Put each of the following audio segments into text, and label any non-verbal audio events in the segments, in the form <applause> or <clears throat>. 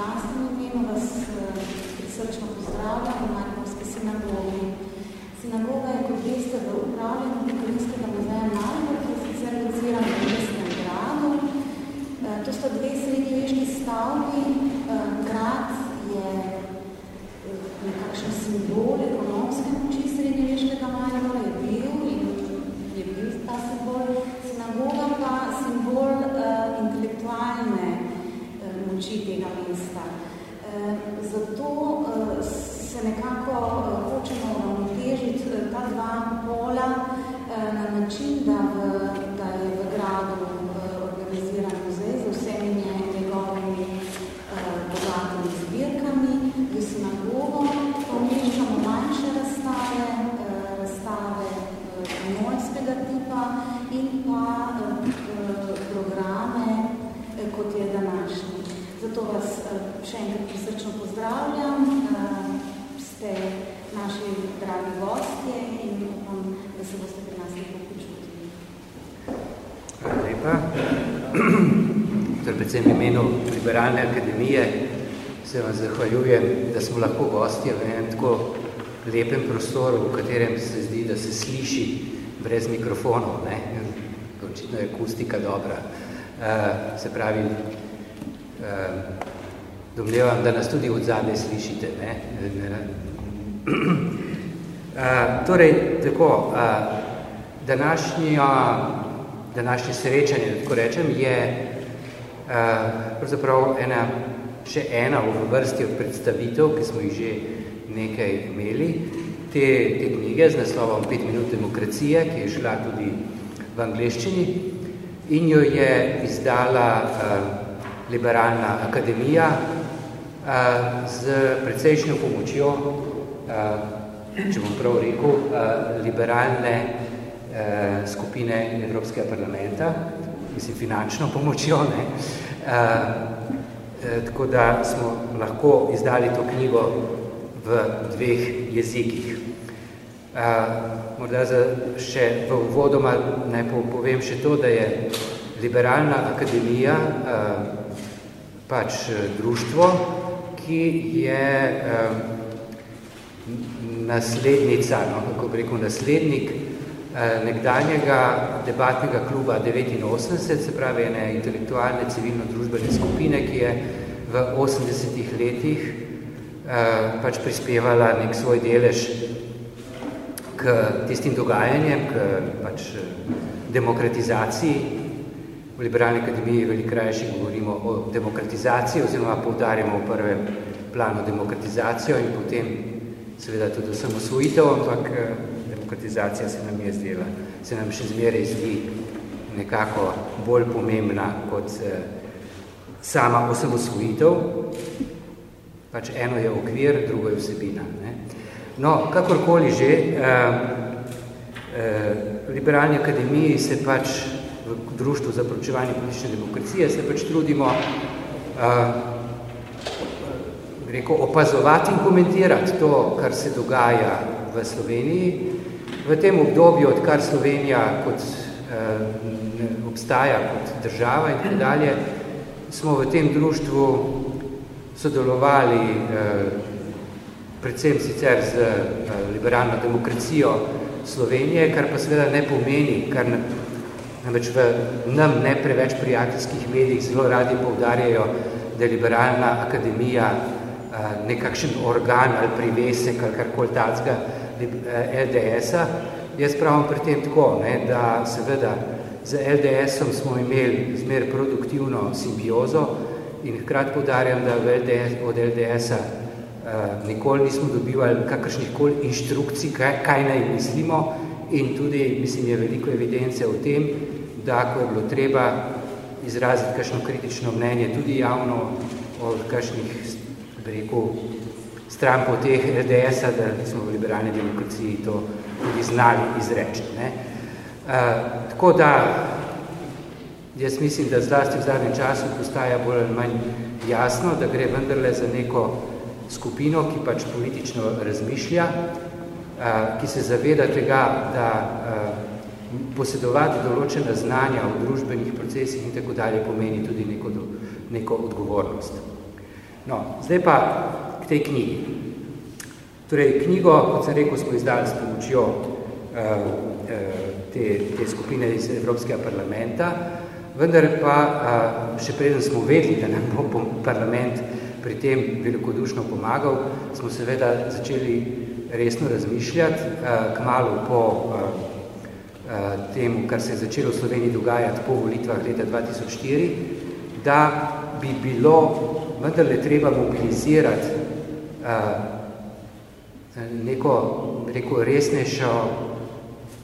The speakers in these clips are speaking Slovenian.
lastnem imenu vas prisrčno pozdravljam v Markovske sinagogi. Sinagoga je, kot veste, v upravljanju Pekarinskega muzeja Maribor, ki je sicer lociran v mestnem gradu. To sta dve srednjeveški stavbi. Grad je nekakšen simbol ekonomske moči srednjeveškega Maribora, je bil in je bil ta simbol. Sinagoga Zato se nekako hočemo uravnotežiti ta dva pola na način, da, v, da je v gradu organiziran muzej z vsemi njegovimi bogatimi zbirkami. V sinagogo pa umeščamo manjše razstave, razstave panojskega tipa in pa programe, kot je današnji. Zato vas še enkrat prisrčno pozdravljam. Ste naši dragi gostje in upam, da se boste pri nas lepo počutili. Hvala lepa. Torej, predvsem v imenu Liberalne akademije se vam zahvaljujem, da smo lahko gostje v enem tako lepem prostoru, v katerem se zdi, da se sliši brez mikrofonov. Ne? Očitno je akustika dobra. Uh, se pravi, uh, domnevam, da nas tudi od zadnje slišite. Ne? Uh, torej, tako, uh, današnjo, današnje srečanje, tako rečem, je pravzaprav ena, še ena v vrsti od predstavitev, ki smo jih že nekaj imeli, te, te knjige z naslovom Pet minut demokracije, ki je šla tudi v angleščini in jo je izdala uh, Liberalna akademija uh, z precejšnjo pomočjo uh, če bom prav rekel, liberalne skupine Evropskega parlamenta, mislim, finančno pomočjo, ne? tako da smo lahko izdali to knjigo v dveh jezikih. Morda za še v uvodoma naj povem še to, da je Liberalna akademija pač društvo, ki je naslednica, no, kako bi rekel, naslednik nekdanjega debatnega kluba 89, se pravi ene intelektualne civilno-družbene skupine, ki je v 80 letih eh, pač prispevala nek svoj delež k tistim dogajanjem, k pač demokratizaciji. V Liberalni akademiji velikrajši govorimo o demokratizaciji oziroma poudarjamo v prvem planu demokratizacijo in potem seveda tudi osamosvojitev, ampak eh, demokratizacija se nam je zdela, se nam še zmeraj zdi nekako bolj pomembna kot eh, sama osamosvojitev. Pač eno je okvir, drugo je vsebina. Ne? No, kakorkoli že, eh, eh, Liberalni akademiji se pač v Društvu za pročevanje politične demokracije se pač trudimo eh, rekel, opazovati in komentirati to, kar se dogaja v Sloveniji. V tem obdobju, odkar Slovenija kot, eh, obstaja kot država in tako dalje, smo v tem društvu sodelovali eh, predvsem sicer z eh, liberalno demokracijo Slovenije, kar pa seveda ne pomeni, kar namreč v nam ne preveč prijateljskih medijih zelo radi poudarjajo, da je liberalna akademija nekakšen organ ali privesek ali karkoli tacga LDS-a. Jaz pravim pri tem tako, ne, da seveda z LDS-om smo imeli zmer produktivno simbiozo in hkrat podarjam, da LDS, od LDS-a uh, nikoli nismo dobivali kakršnih koli inštrukcij, kaj, kaj naj mislimo in tudi, mislim, je veliko evidence o tem, da ko je bilo treba izraziti kakšno kritično mnenje, tudi javno o kakšnih rekel, stran po teh LDS-a, da smo v liberalni demokraciji to tudi znali izreči. Ne. Uh, tako da, jaz mislim, da zlasti v zadnjem času postaja bolj ali manj jasno, da gre vendarle za neko skupino, ki pač politično razmišlja, uh, ki se zaveda tega, da uh, posedovati določena znanja v družbenih procesih in tako dalje pomeni tudi neko, do, neko odgovornost. No, zdaj pa tej knjigi. Torej, knjigo, kot sem rekel, smo izdali s pomočjo uh, te, te skupine iz Evropskega parlamenta, vendar pa uh, še preden smo vedeli, da nam bo parlament pri tem velikodušno pomagal, smo seveda začeli resno razmišljati, uh, kmalo po uh, temu, kar se je začelo v Sloveniji dogajati po volitvah leta 2004, da bi bilo vendarle treba mobilizirati neko, neko resnejšo,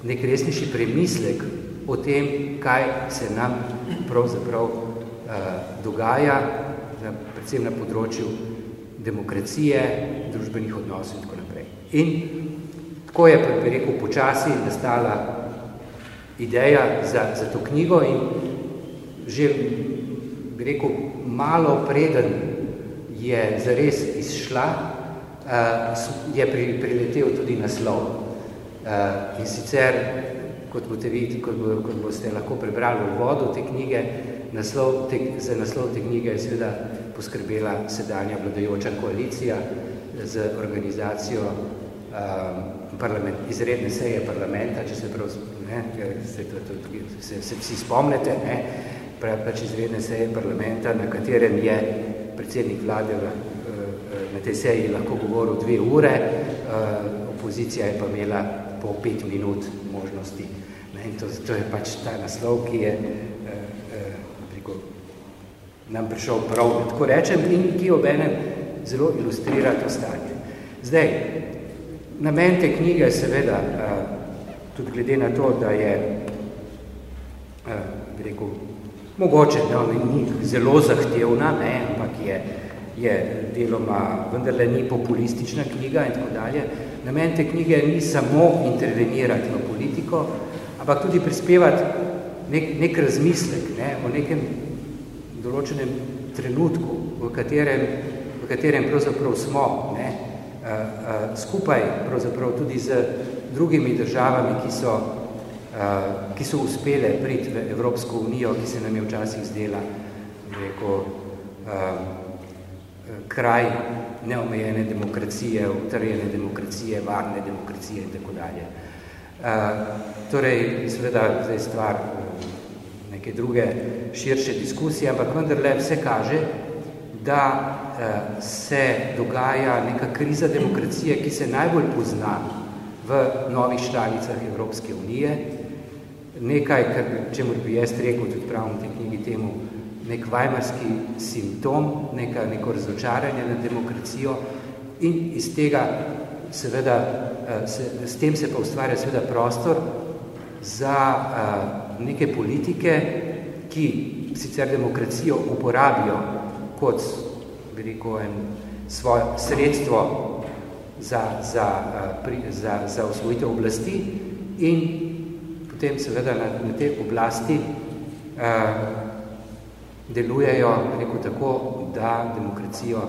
nek resnejši premislek o tem, kaj se nam pravzaprav dogaja, predvsem na področju demokracije, družbenih odnosov in tako naprej. In tako je, bi rekel, počasi nastala ideja za, za to knjigo in že, bi rekel, malo preden je zares izšla, uh, je pri, priletel tudi naslov. Uh, in sicer, kot boste videti, kot, bo, kot boste lahko prebrali v vodu te knjige, naslov te, za naslov te knjige je seveda poskrbela sedanja vladajoča koalicija z organizacijo parlament, izredne seje parlamenta, če se prav ne, se, to, to, se, se vsi spomnite, ne, pač izredne seje parlamenta, na katerem je predsednik vlade v, na tej seji lahko govoril dve ure, opozicija je pa imela po pet minut možnosti. In to, to je pač ta naslov, ki je preko, nam prišel prav, tako rečem, in ki obenem zelo ilustrira to stanje. Zdaj, Namen te knjige seveda, tudi glede na to, da je, bi rekel, mogoče, da ni zelo zahtevna, ne, ampak je, je deloma, vendarle ni populistična knjiga in tako dalje. Namen te knjige ni samo intervenirati v politiko, ampak tudi prispevati nek, nek razmislek ne, o nekem določenem trenutku, v katerem, v katerem pravzaprav smo, ne, Eh, eh, skupaj pravzaprav tudi z drugimi državami, ki so, ki so uspele priti v Evropsko unijo, ki se nam je včasih zdela rekel, kraj neomejene demokracije, utrjene demokracije, varne demokracije in tako dalje. Torej, seveda, zdaj stvar neke druge širše diskusije, ampak vendarle vse kaže, da eh, se dogaja neka kriza demokracije, ki se najbolj pozna v novih članicah Evropske unije. Nekaj, kar, čemu bi jaz rekel, tudi pravim te knjigi temu, nek vajmarski simptom, neka, neko razočaranje na demokracijo. In iz tega seveda, eh, se, s tem se pa ustvarja seveda prostor za uh, neke politike, ki sicer demokracijo uporabijo kot, bi rekel, en svoje sredstvo za, za, eh, pri, za, za osvojitev oblasti in potem seveda na, na te oblasti uh, delujejo, rekel tako, da demokracijo,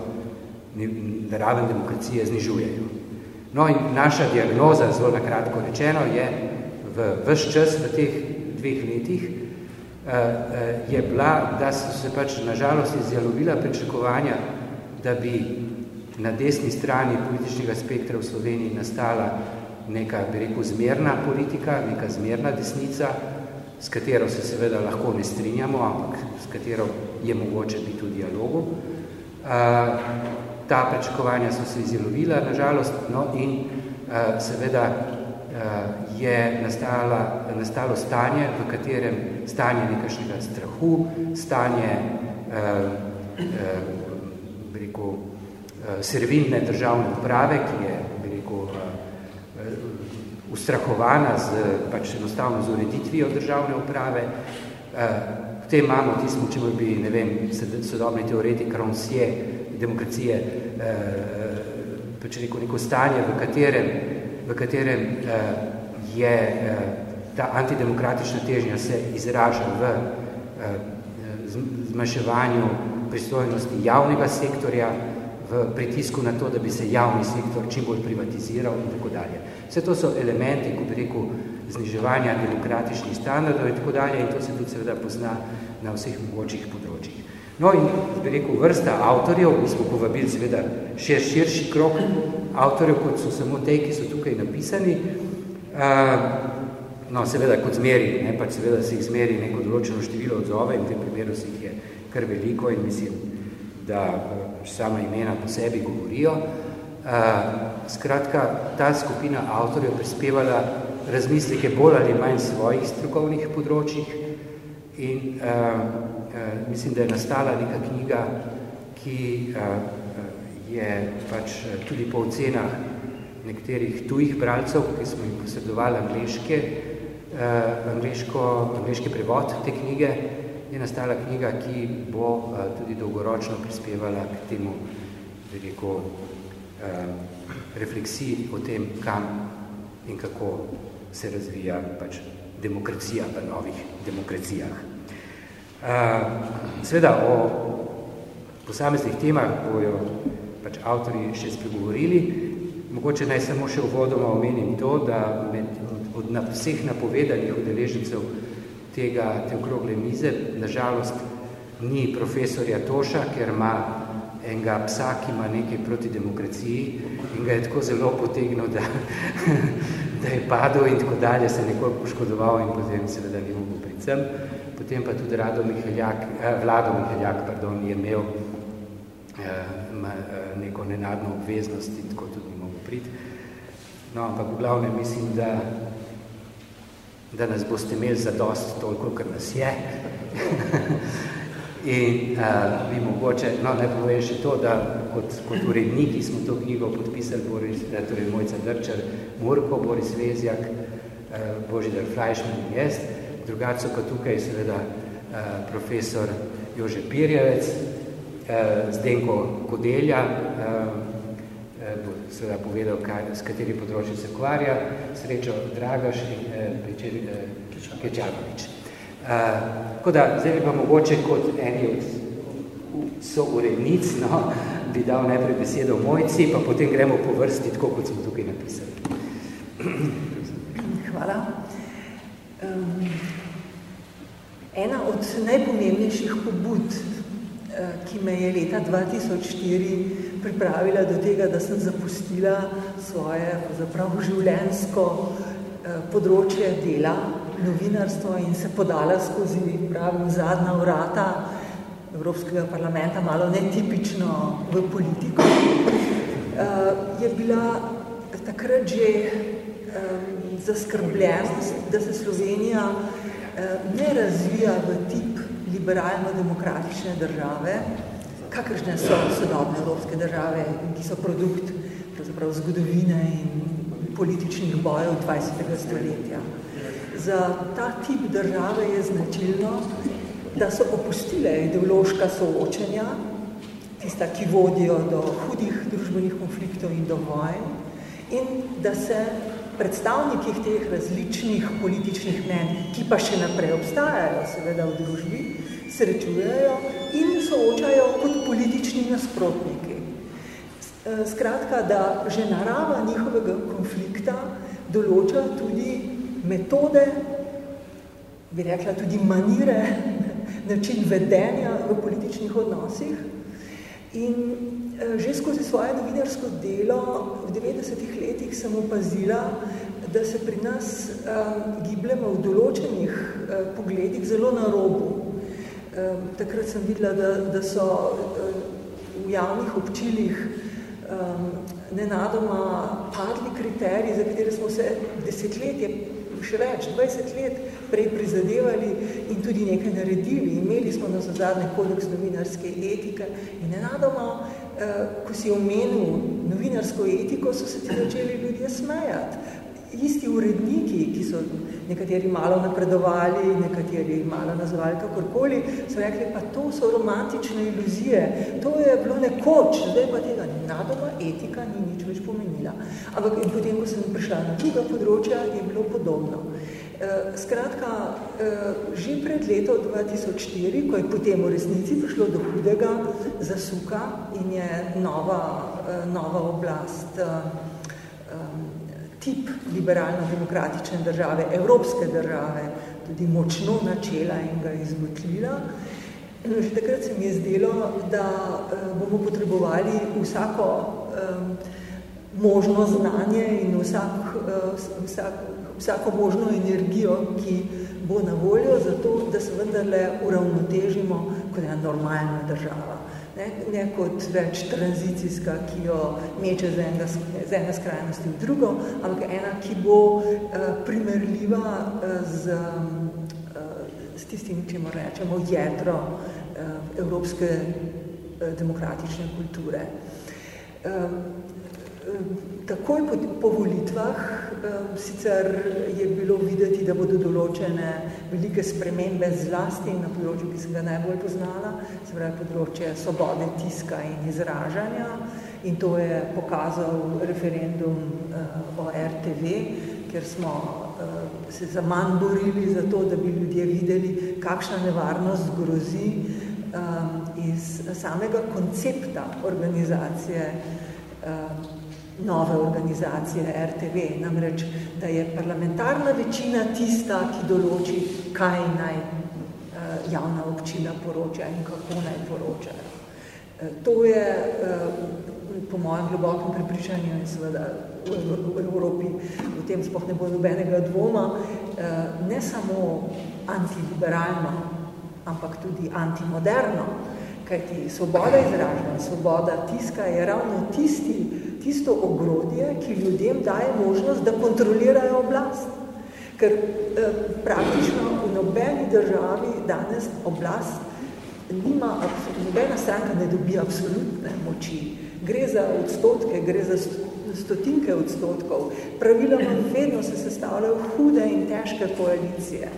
da raven demokracije znižujejo. No in naša diagnoza, zelo nakratko rečeno, je v vse čas v teh dveh letih Eh, eh, je bila, da so se pač nažalost izjalovila pričakovanja, da bi na desni strani političnega spektra v Sloveniji nastala neka, bi rekel, zmerna politika, neka zmerna desnica, s katero se seveda lahko ne strinjamo, ampak s katero je mogoče biti v dialogu. Eh, ta pričakovanja so se izjalovila, nažalost, no in seveda Eh, je nastala, nastalo stanje, v katerem stanje nekašnega strahu, stanje eh, eh, rekel, eh, servilne državne uprave, ki je eh, ustrahovana z, pač enostavno z ureditvijo državne uprave. Eh, v tem imamo tismo, če bi, ne vem, sodobni teoretik Rancière demokracije, eh, pač rekel, neko stanje, v katerem v katerem uh, je ta antidemokratična težnja se izraža v zmanjševanju pristojnosti javnega sektorja, v pritisku na to, da bi se javni sektor čim bolj privatiziral in tako dalje. Vse to so elementi, ko bi rekel, zniževanja demokratičnih standardov in tako dalje in to se tudi seveda pozna na vseh mogočih področjih. No in, bi rekel, vrsta avtorjev, mi smo povabili seveda šir, širši krok avtorjev, kot so samo te, ki so tukaj napisani. Uh, no, seveda, kot zmeri, ne, pač seveda se jih zmeri neko določeno število odzove in v tem primeru se jih je kar veliko in mislim, da sama imena po sebi govorijo. Uh, skratka, ta skupina avtorjev prispevala razmislike bolj ali manj svojih strokovnih področjih in uh, Eh, mislim, da je nastala neka knjiga, ki uh, je pač tudi po ocenah nekaterih tujih bralcev, ki smo jim posredovali angliške, uh, angliško, angliški prevod te knjige, je nastala knjiga, ki bo uh, tudi dolgoročno prispevala k temu veliko uh, refleksiji o tem, kam in kako se razvija pač demokracija v novih demokracijah. Sveda o posameznih temah bojo pač avtori še spregovorili. Mogoče naj samo še uvodoma omenim to, da med, od na vseh napovedanih udeležencev tega te okrogle mize, nažalost, ni profesorja Toša, ker ima enega psa, ki ima nekaj proti demokraciji in ga je tako zelo potegnil, da, <laughs> da je padel in tako dalje, se nekoliko poškodoval in potem seveda ni mogel predvsem potem pa tudi Rado Mihaljak, eh, Vlado Mihaljak, pardon, je imel eh, eh, neko nenadno obveznost in tako tudi ni mogel priti. No, ampak v glavnem mislim, da, da nas boste imeli za dost toliko, kar nas je. <laughs> in uh, bi mogoče, no, ne povej še to, da kot, kot uredniki smo to knjigo podpisali Boris, torej Mojca Drčar, Murko, Boris Vezjak, uh, Božidar Frajšman in jaz, drugače so pa tukaj seveda uh, profesor Jože Pirjevec, uh, Zdenko Kodelja, uh, seveda povedal, kaj, s kateri področji se kvarja, Srečo Dragaš in uh, Kečanovič. Uh, tako da, zdaj bi pa mogoče kot eni od so urednic, no, <laughs> bi dal najprej besedo mojci, pa potem gremo po vrsti, tako kot smo tukaj napisali. <clears throat> Hvala. Um, Ena od najpomembnejših pobud, eh, ki me je leta 2004 pripravila do tega, da sem zapustila svoje zapravo življenjsko eh, področje dela, novinarstvo in se podala skozi pravim zadnja vrata Evropskega parlamenta, malo netipično v politiko, eh, je bila takrat že zaskrbljenost, da se Slovenija Eh, ne razvija v tip liberalno-demokratične države, kakršne so sodobne evropske države, ki so produkt zgodovine in političnih bojev 20. stoletja. Za ta tip države je značilno, da so opustile ideološka soočenja, tista, ki vodijo do hudih družbenih konfliktov in do vojn, in da se predstavniki teh različnih političnih mnen, ki pa še naprej obstajajo seveda v družbi, srečujejo in soočajo kot politični nasprotniki. E, skratka, da že narava njihovega konflikta določa tudi metode, bi rekla tudi manire, <laughs> način vedenja v političnih odnosih. In Eh, že skozi svoje novinarsko delo v 90-ih letih sem opazila, da se pri nas um, gibljamo v določenih uh, pogledih zelo na robu. Um, takrat sem videla, da, da so uh, v javnih občilih um, nenadoma padli kriteriji, za katere smo se desetletje, še več, 20 let prej prizadevali in tudi nekaj naredili. Imeli smo na zadnje kodeks novinarske etike in nenadoma Eh, ko si omenil novinarsko etiko, so se ti začeli ljudje smejati. Isti uredniki, ki so nekateri malo napredovali, nekateri malo nazvali kakorkoli, so rekli, pa to so romantične iluzije, to je bilo nekoč, zdaj pa tega nadoma etika ni nič več pomenila. Ampak in potem, ko sem prišla na druga področja, je bilo podobno. Eh, skratka, eh, že pred leto 2004, ko je potem v resnici prišlo do hudega zasuka in je nova, eh, nova oblast tip liberalno-demokratične države, evropske države, tudi močno načela in ga izmotlila, No, že takrat se mi je zdelo, da bomo potrebovali vsako možno znanje in vsak, vsak, vsako možno energijo, ki bo na voljo za to, da se vendarle uravnotežimo kot ena normalna država. Ne, ne kot več tranzicijska, ki jo meče z enega, z ene skrajnosti v drugo, ampak ena, ki bo uh, primerljiva uh, z, uh, s tistim, čemu rečemo, jedro uh, evropske uh, demokratične kulture. Uh, takoj po, po volitvah sicer je bilo videti, da bodo določene velike spremembe zlasti na področju, ki sem ga najbolj poznala, se pravi področje svobode tiska in izražanja. In to je pokazal referendum o RTV, kjer smo se za manj borili za to, da bi ljudje videli, kakšna nevarnost grozi iz samega koncepta organizacije nove organizacije RTV, namreč, da je parlamentarna večina tista, ki določi, kaj naj uh, javna občina poroča in kako naj poročajo. Uh, to je uh, po mojem globokem prepričanju in seveda v, Evropi v tem sploh ne bo nobenega dvoma, ne samo antiliberalno, ampak tudi antimoderno, kajti svoboda izražanja, svoboda tiska je ravno tisti tisto ogrodje, ki ljudem daje možnost, da kontrolirajo oblast. Ker eh, praktično v nobeni državi danes oblast nima, nobena stranka ne dobi absolutne moči. Gre za odstotke, gre za stotinke odstotkov. Praviloma vedno se sestavljajo hude in težke koalicije.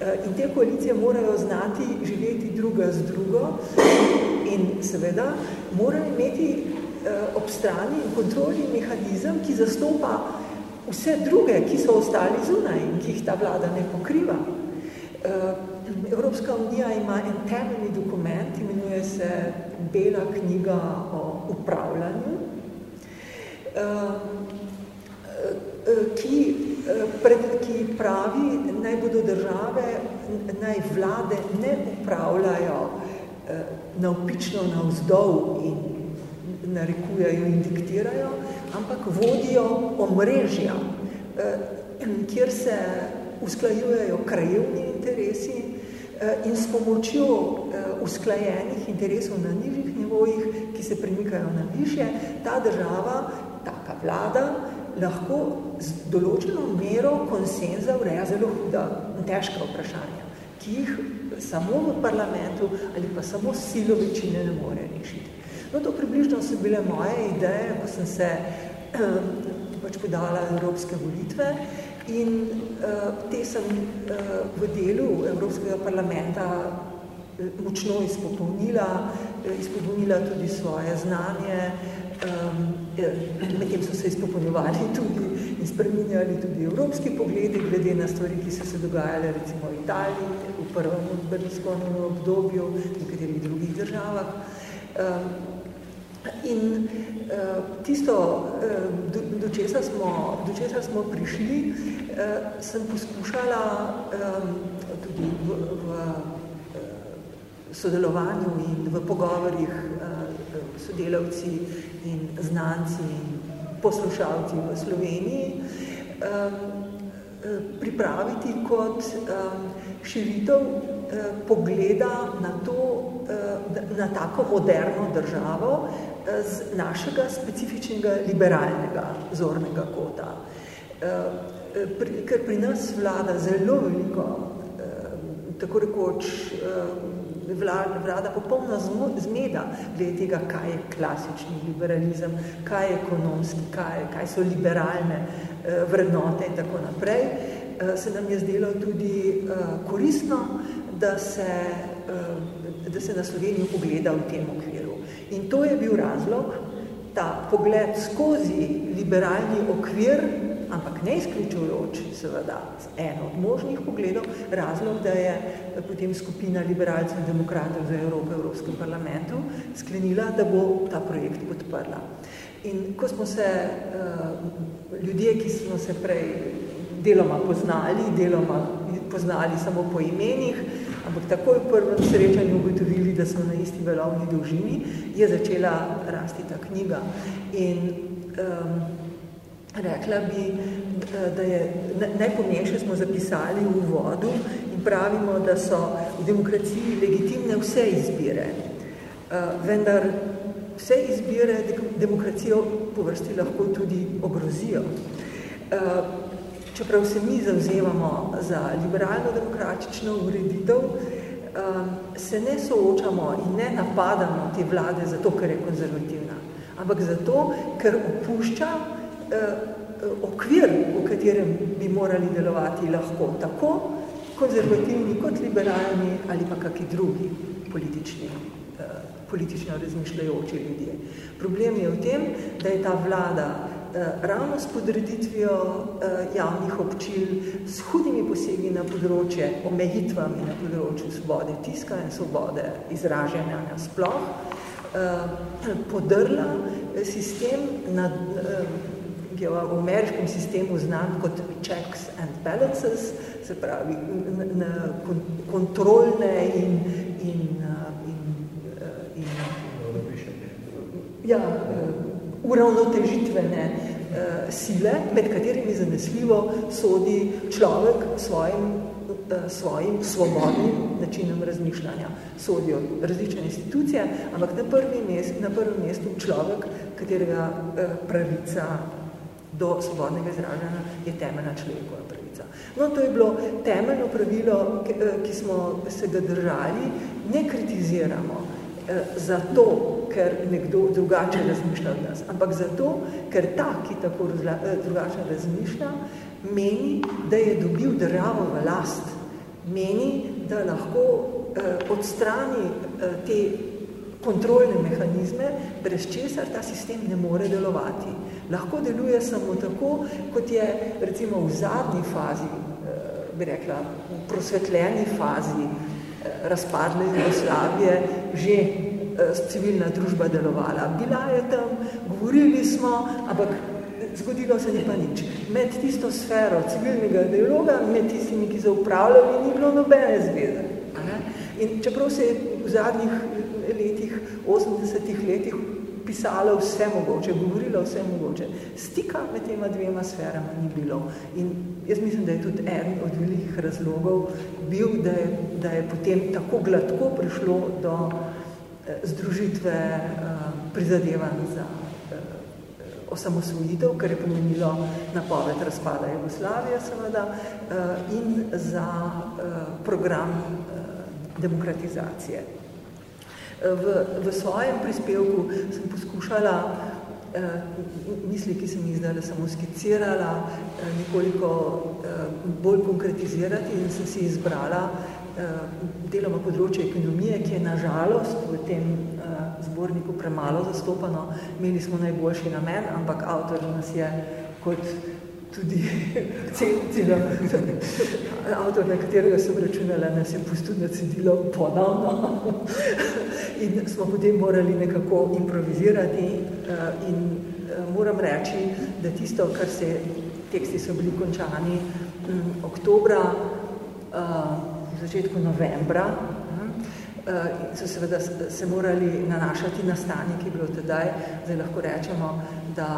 Eh, in te koalicije morajo znati živeti druga z drugo in seveda morajo imeti ob strani in kontrolni mehanizem, ki zastopa vse druge, ki so ostali zunaj in ki jih ta vlada ne pokriva. Eh, Evropska unija ima en temeljni dokument, imenuje se Bela knjiga o upravljanju, eh, ki, pred, ki pravi, naj bodo države, naj vlade ne upravljajo navpično navzdol in narekujejo in diktirajo, ampak vodijo omrežja, eh, kjer se usklajujejo krajevni interesi eh, in s pomočjo eh, usklajenih interesov na nižjih nivojih, ki se premikajo na višje, ta država, taka vlada, lahko z določeno mero konsenza ureja zelo huda in težka vprašanja, ki jih samo v parlamentu ali pa samo silo večine ne more rešiti. No, to približno so bile moje ideje, ko sem se uh, pač podala Evropske volitve in uh, te sem uh, v delu Evropskega parlamenta močno izpopolnila, izpopolnila tudi svoje znanje, um, medtem so se izpopolnjevali <laughs> tudi in spreminjali tudi evropski pogledi glede na stvari, ki so se dogajale recimo v Italiji, v prvem berlusconovem obdobju, v nekaterih drugih državah. In uh, tisto, uh, do, do, česa smo, do česa smo prišli, uh, sem poskušala tudi v, v sodelovanju in v pogovorih sodelavci in znanci in poslušalci v Sloveniji pripraviti kot širitev uh, pogleda na to, uh, na tako moderno državo, z našega specifičnega liberalnega zornega kota. Eh, ker pri nas vlada zelo veliko, eh, tako rekoč, eh, vlada, vlada popolna zmeda glede tega, kaj je klasični liberalizem, kaj je ekonomski, kaj, kaj so liberalne vrednote in tako naprej, se nam je zdelo tudi koristno, da se, da se na Slovenijo pogleda v tem okviru. In to je bil razlog, ta pogled skozi liberalni okvir, ampak ne izključujoč, seveda, eno od možnih pogledov, razlog, da je potem skupina liberalcev in demokratov za Evropo v Evropskem parlamentu sklenila, da bo ta projekt podprla. In ko smo se, ljudje, ki smo se prej deloma poznali, deloma poznali samo po imenih, ampak takoj v prvem srečanju ugotovili, da so na isti velovni dolžini, je začela rasti ta knjiga. In um, rekla bi, da je najpomnejše smo zapisali v uvodu in pravimo, da so v demokraciji legitimne vse izbire. Uh, vendar vse izbire demokracijo po vrsti lahko tudi ogrozijo. Uh, čeprav se mi zavzemamo za liberalno-demokratično ureditev, um, se ne soočamo in ne napadamo te vlade zato, ker je konzervativna, ampak zato, ker opušča uh, okvir, v katerem bi morali delovati lahko tako konzervativni kot liberalni ali pa kaki drugi politični, uh, politično razmišljajoči ljudje. Problem je v tem, da je ta vlada ravno s podreditvijo eh, javnih občil, s hudimi posegi na področje, omejitvami na področju svobode tiska in svobode izražanja sploh, eh, podrla sistem na, je v ameriškem sistemu znan kot checks and balances, se pravi kontrolne in, in, in, in ja, uravnotežitvene uh, sile, med katerimi zanesljivo sodi človek svojim, uh, svojim svobodnim načinom razmišljanja. Sodijo različne institucije, ampak na, prvi mest, na prvem mestu človek, katerega uh, pravica do svobodnega izražanja je temeljna človekova pravica. No, to je bilo temeljno pravilo, ki, ki smo se ga držali, ne kritiziramo uh, zato, ker nekdo drugače razmišlja od nas, ampak zato, ker ta, ki tako eh, drugače razmišlja, meni, da je dobil državo v last, meni, da lahko eh, odstrani eh, te kontrolne mehanizme, brez česar ta sistem ne more delovati. Lahko deluje samo tako, kot je recimo v zadnji fazi, eh, bi rekla, v prosvetljeni fazi eh, razpadle Jugoslavije, že Eh, civilna družba delovala. Bila je tam, govorili smo, ampak zgodilo se ni pa nič. Med tisto sfero civilnega dialoga, med tistimi, ki so upravljali, ni bilo nobene zveze. In čeprav se je v zadnjih letih, 80 letih, pisalo vse mogoče, govorilo vse mogoče, stika med tema dvema sferama ni bilo. In jaz mislim, da je tudi eden od velikih razlogov bil, da je, da je potem tako gladko prišlo do združitve eh, prizadevanj za eh, osamosvojitev, kar je pomenilo napoved razpada Jugoslavije seveda, eh, in za program demokratizacije. V, v svojem prispevku sem poskušala misli, ki sem jih zdaj samo skicirala, nekoliko bolj konkretizirati in sem si izbrala Eh, deloma področje ekonomije, ki je nažalost v tem zborniku premalo zastopano. Imeli smo najboljši namen, ampak avtor nas je kot tudi <laughs> celo, avtor, na katerega sem računala, nas je pustil na cedilo ponovno. <laughs> in smo potem morali nekako improvizirati uh, in uh, moram reči, da tisto, kar se teksti so bili končani um, oktobra, uh, v začetku novembra, uh, so seveda se morali nanašati na stanje, ki je bilo tedaj, zdaj lahko rečemo, da,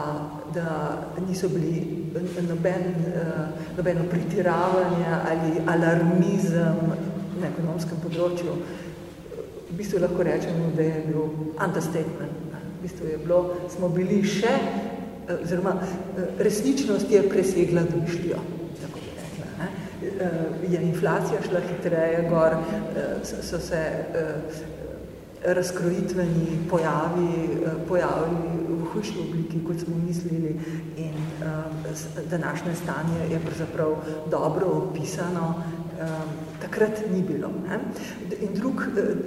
da niso bili noben, uh, nobeno pritiravanje ali alarmizem na ekonomskem področju. V bistvu lahko rečemo, da je bil understatement. V bistvu je bilo, smo bili še, oziroma resničnost je presegla domišljijo. Eh, je inflacija šla hitreje gor, eh, so se eh, razkrojitveni pojavi pojavili v hujši obliki, kot smo mislili in današnje stanje je pravzaprav dobro opisano, takrat ni bilo. Ne? In drug,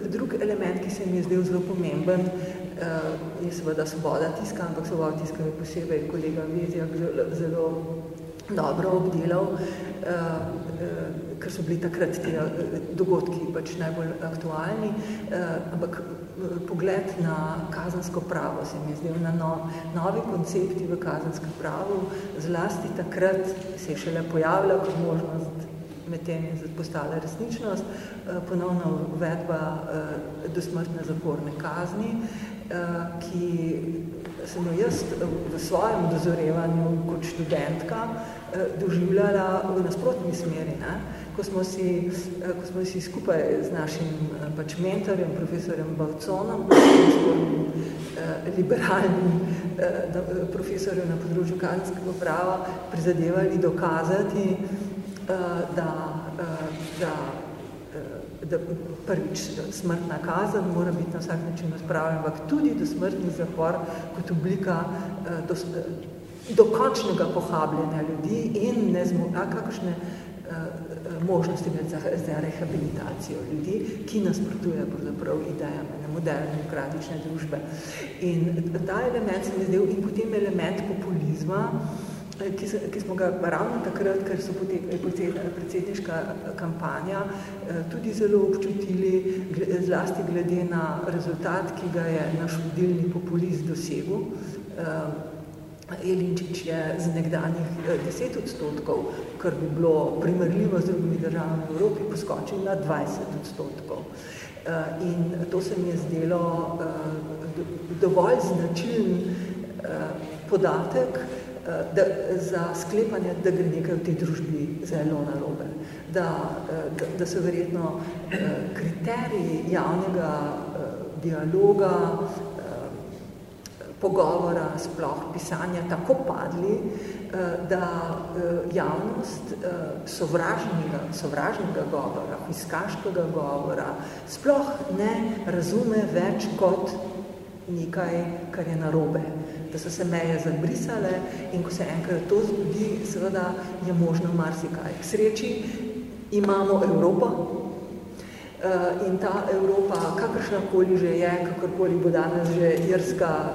drug element, ki se mi je zdel zelo pomemben, je seveda svoboda tiska, ampak svoboda tiska je posebej kolega Vezjak zelo dobro obdelal. ker so bili takrat ti dogodki pač najbolj aktualni, ampak pogled na kazansko pravo se mi je zdel na no, novi koncepti v kazanskem pravu, zlasti takrat se je šele pojavila kot možnost med tem je postala resničnost, ponovno uvedba dosmrtne zaporne kazni, ki sem jo jaz v svojem dozorevanju kot študentka doživljala v nasprotni smeri. Ne? Ko, smo si, ko smo si skupaj z našim pač mentorjem, profesorjem Balconom, liberalnim profesorjem na področju kazenskega prava, prizadevali dokazati, da, da da prvič smrtna kazen mora biti na vsak način odpravljena, ampak tudi do smrtni zapor kot oblika eh, do, dokončnega pohabljanja ljudi in nezmoga, kakšne eh, možnosti za, za rehabilitacijo ljudi, ki nasprotuje pravzaprav idejam moderne demokratične družbe. In ta element se mi zdel in potem element populizma, Eh, ki, ki smo ga ravno takrat, ker so predsedniška kampanja, tudi zelo občutili, zlasti glede na rezultat, ki ga je naš vodilni populist dosegel. Eh, Elinčič je z nekdanjih 10 odstotkov, kar bi bilo primerljivo z drugimi državami v Evropi, poskočil na 20 odstotkov. In to se mi je zdelo dovolj značilen podatek, Eh, da, za sklepanje, da gre nekaj v tej družbi zelo narobe. Da, eh, da, da so verjetno eh, kriteriji javnega dialoga, pogovora, sploh pisanja tako padli, da javnost sovražnega, sovražnega govora, iskaškega govora sploh ne razume več kot nekaj, kar je narobe da so se meje zabrisale in ko se enkrat to zgodi, seveda je možno marsikaj. K sreči imamo Evropo in ta Evropa, kakršnakoli že je, kakorkoli bo danes že Irska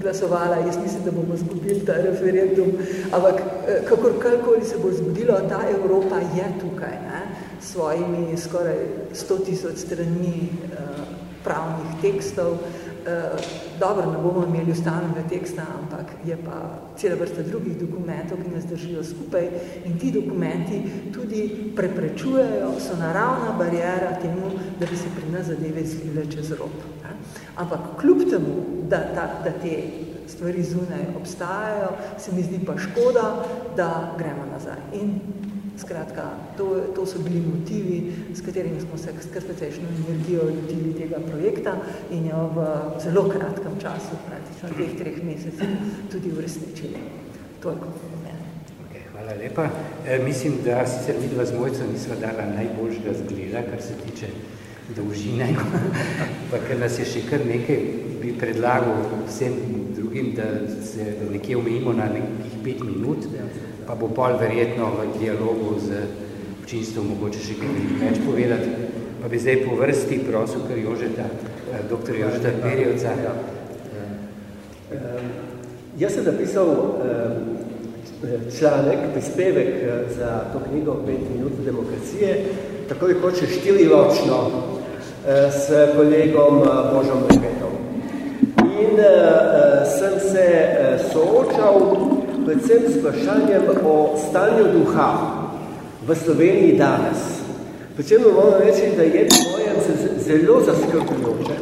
glasovala, jaz mislim, da bomo zgubili ta referendum, ampak uh, kakorkoli se bo zgodilo, ta Evropa je tukaj, ne, s svojimi skoraj 100 tisoč strani uh, pravnih tekstov, Uh, dobro, ne bomo imeli ustavnega teksta, ampak je pa cela vrsta drugih dokumentov, ki nas držijo skupaj in ti dokumenti tudi preprečujejo, so naravna barijera temu, da bi se pri nas zadeve izvile čez rob. Ne? Ampak kljub temu, da, da, da te stvari zunaj obstajajo, se mi zdi pa škoda, da gremo nazaj. In Skratka, to, to so bili motivi, s katerimi smo se s precejšnjo energijo lotili tega projekta in jo v zelo kratkem času, praktično dveh, treh mesecih, tudi uresničili. Toliko. Okay, hvala lepa. E, mislim, da sicer midva z mojco nisva dala najboljšega zgleda, kar se tiče dolžine, <laughs> pa ker nas je še kar nekaj, bi predlagal vsem drugim, da se nekje omejimo na nekih pet minut, pa bo pol verjetno v dialogu z občinstvom mogoče še kaj več povedati. Pa bi zdaj po vrsti prosil kar Jožeta, eh, dr. Jožeta Perjevca. Ja. Jaz sem napisal članek, prispevek eh, za to knjigo 5 minut demokracije, tako je hoče štiriročno eh, s kolegom Božom Repetom. In sem se soočal predvsem s vprašanjem o stanju duha v Sloveniji danes. Pričem moram reči, da je mojem zelo zaskrbljujoče,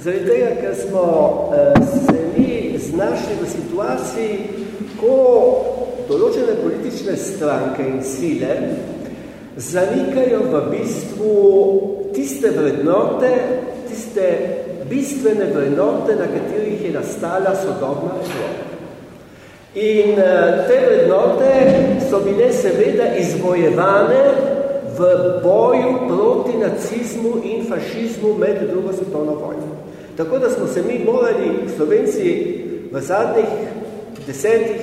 zaradi tega, ker smo eh, se mi znašli v situaciji, ko določene politične stranke in sile zanikajo v bistvu tiste vrednote, tiste bistvene vrednote, na katerih je nastala sodobna Evropa. In uh, te vrednote so bile seveda izvojevane v boju proti nacizmu in fašizmu med drugo svetovno vojno. Tako da smo se mi morali, Slovenci, v zadnjih desetih,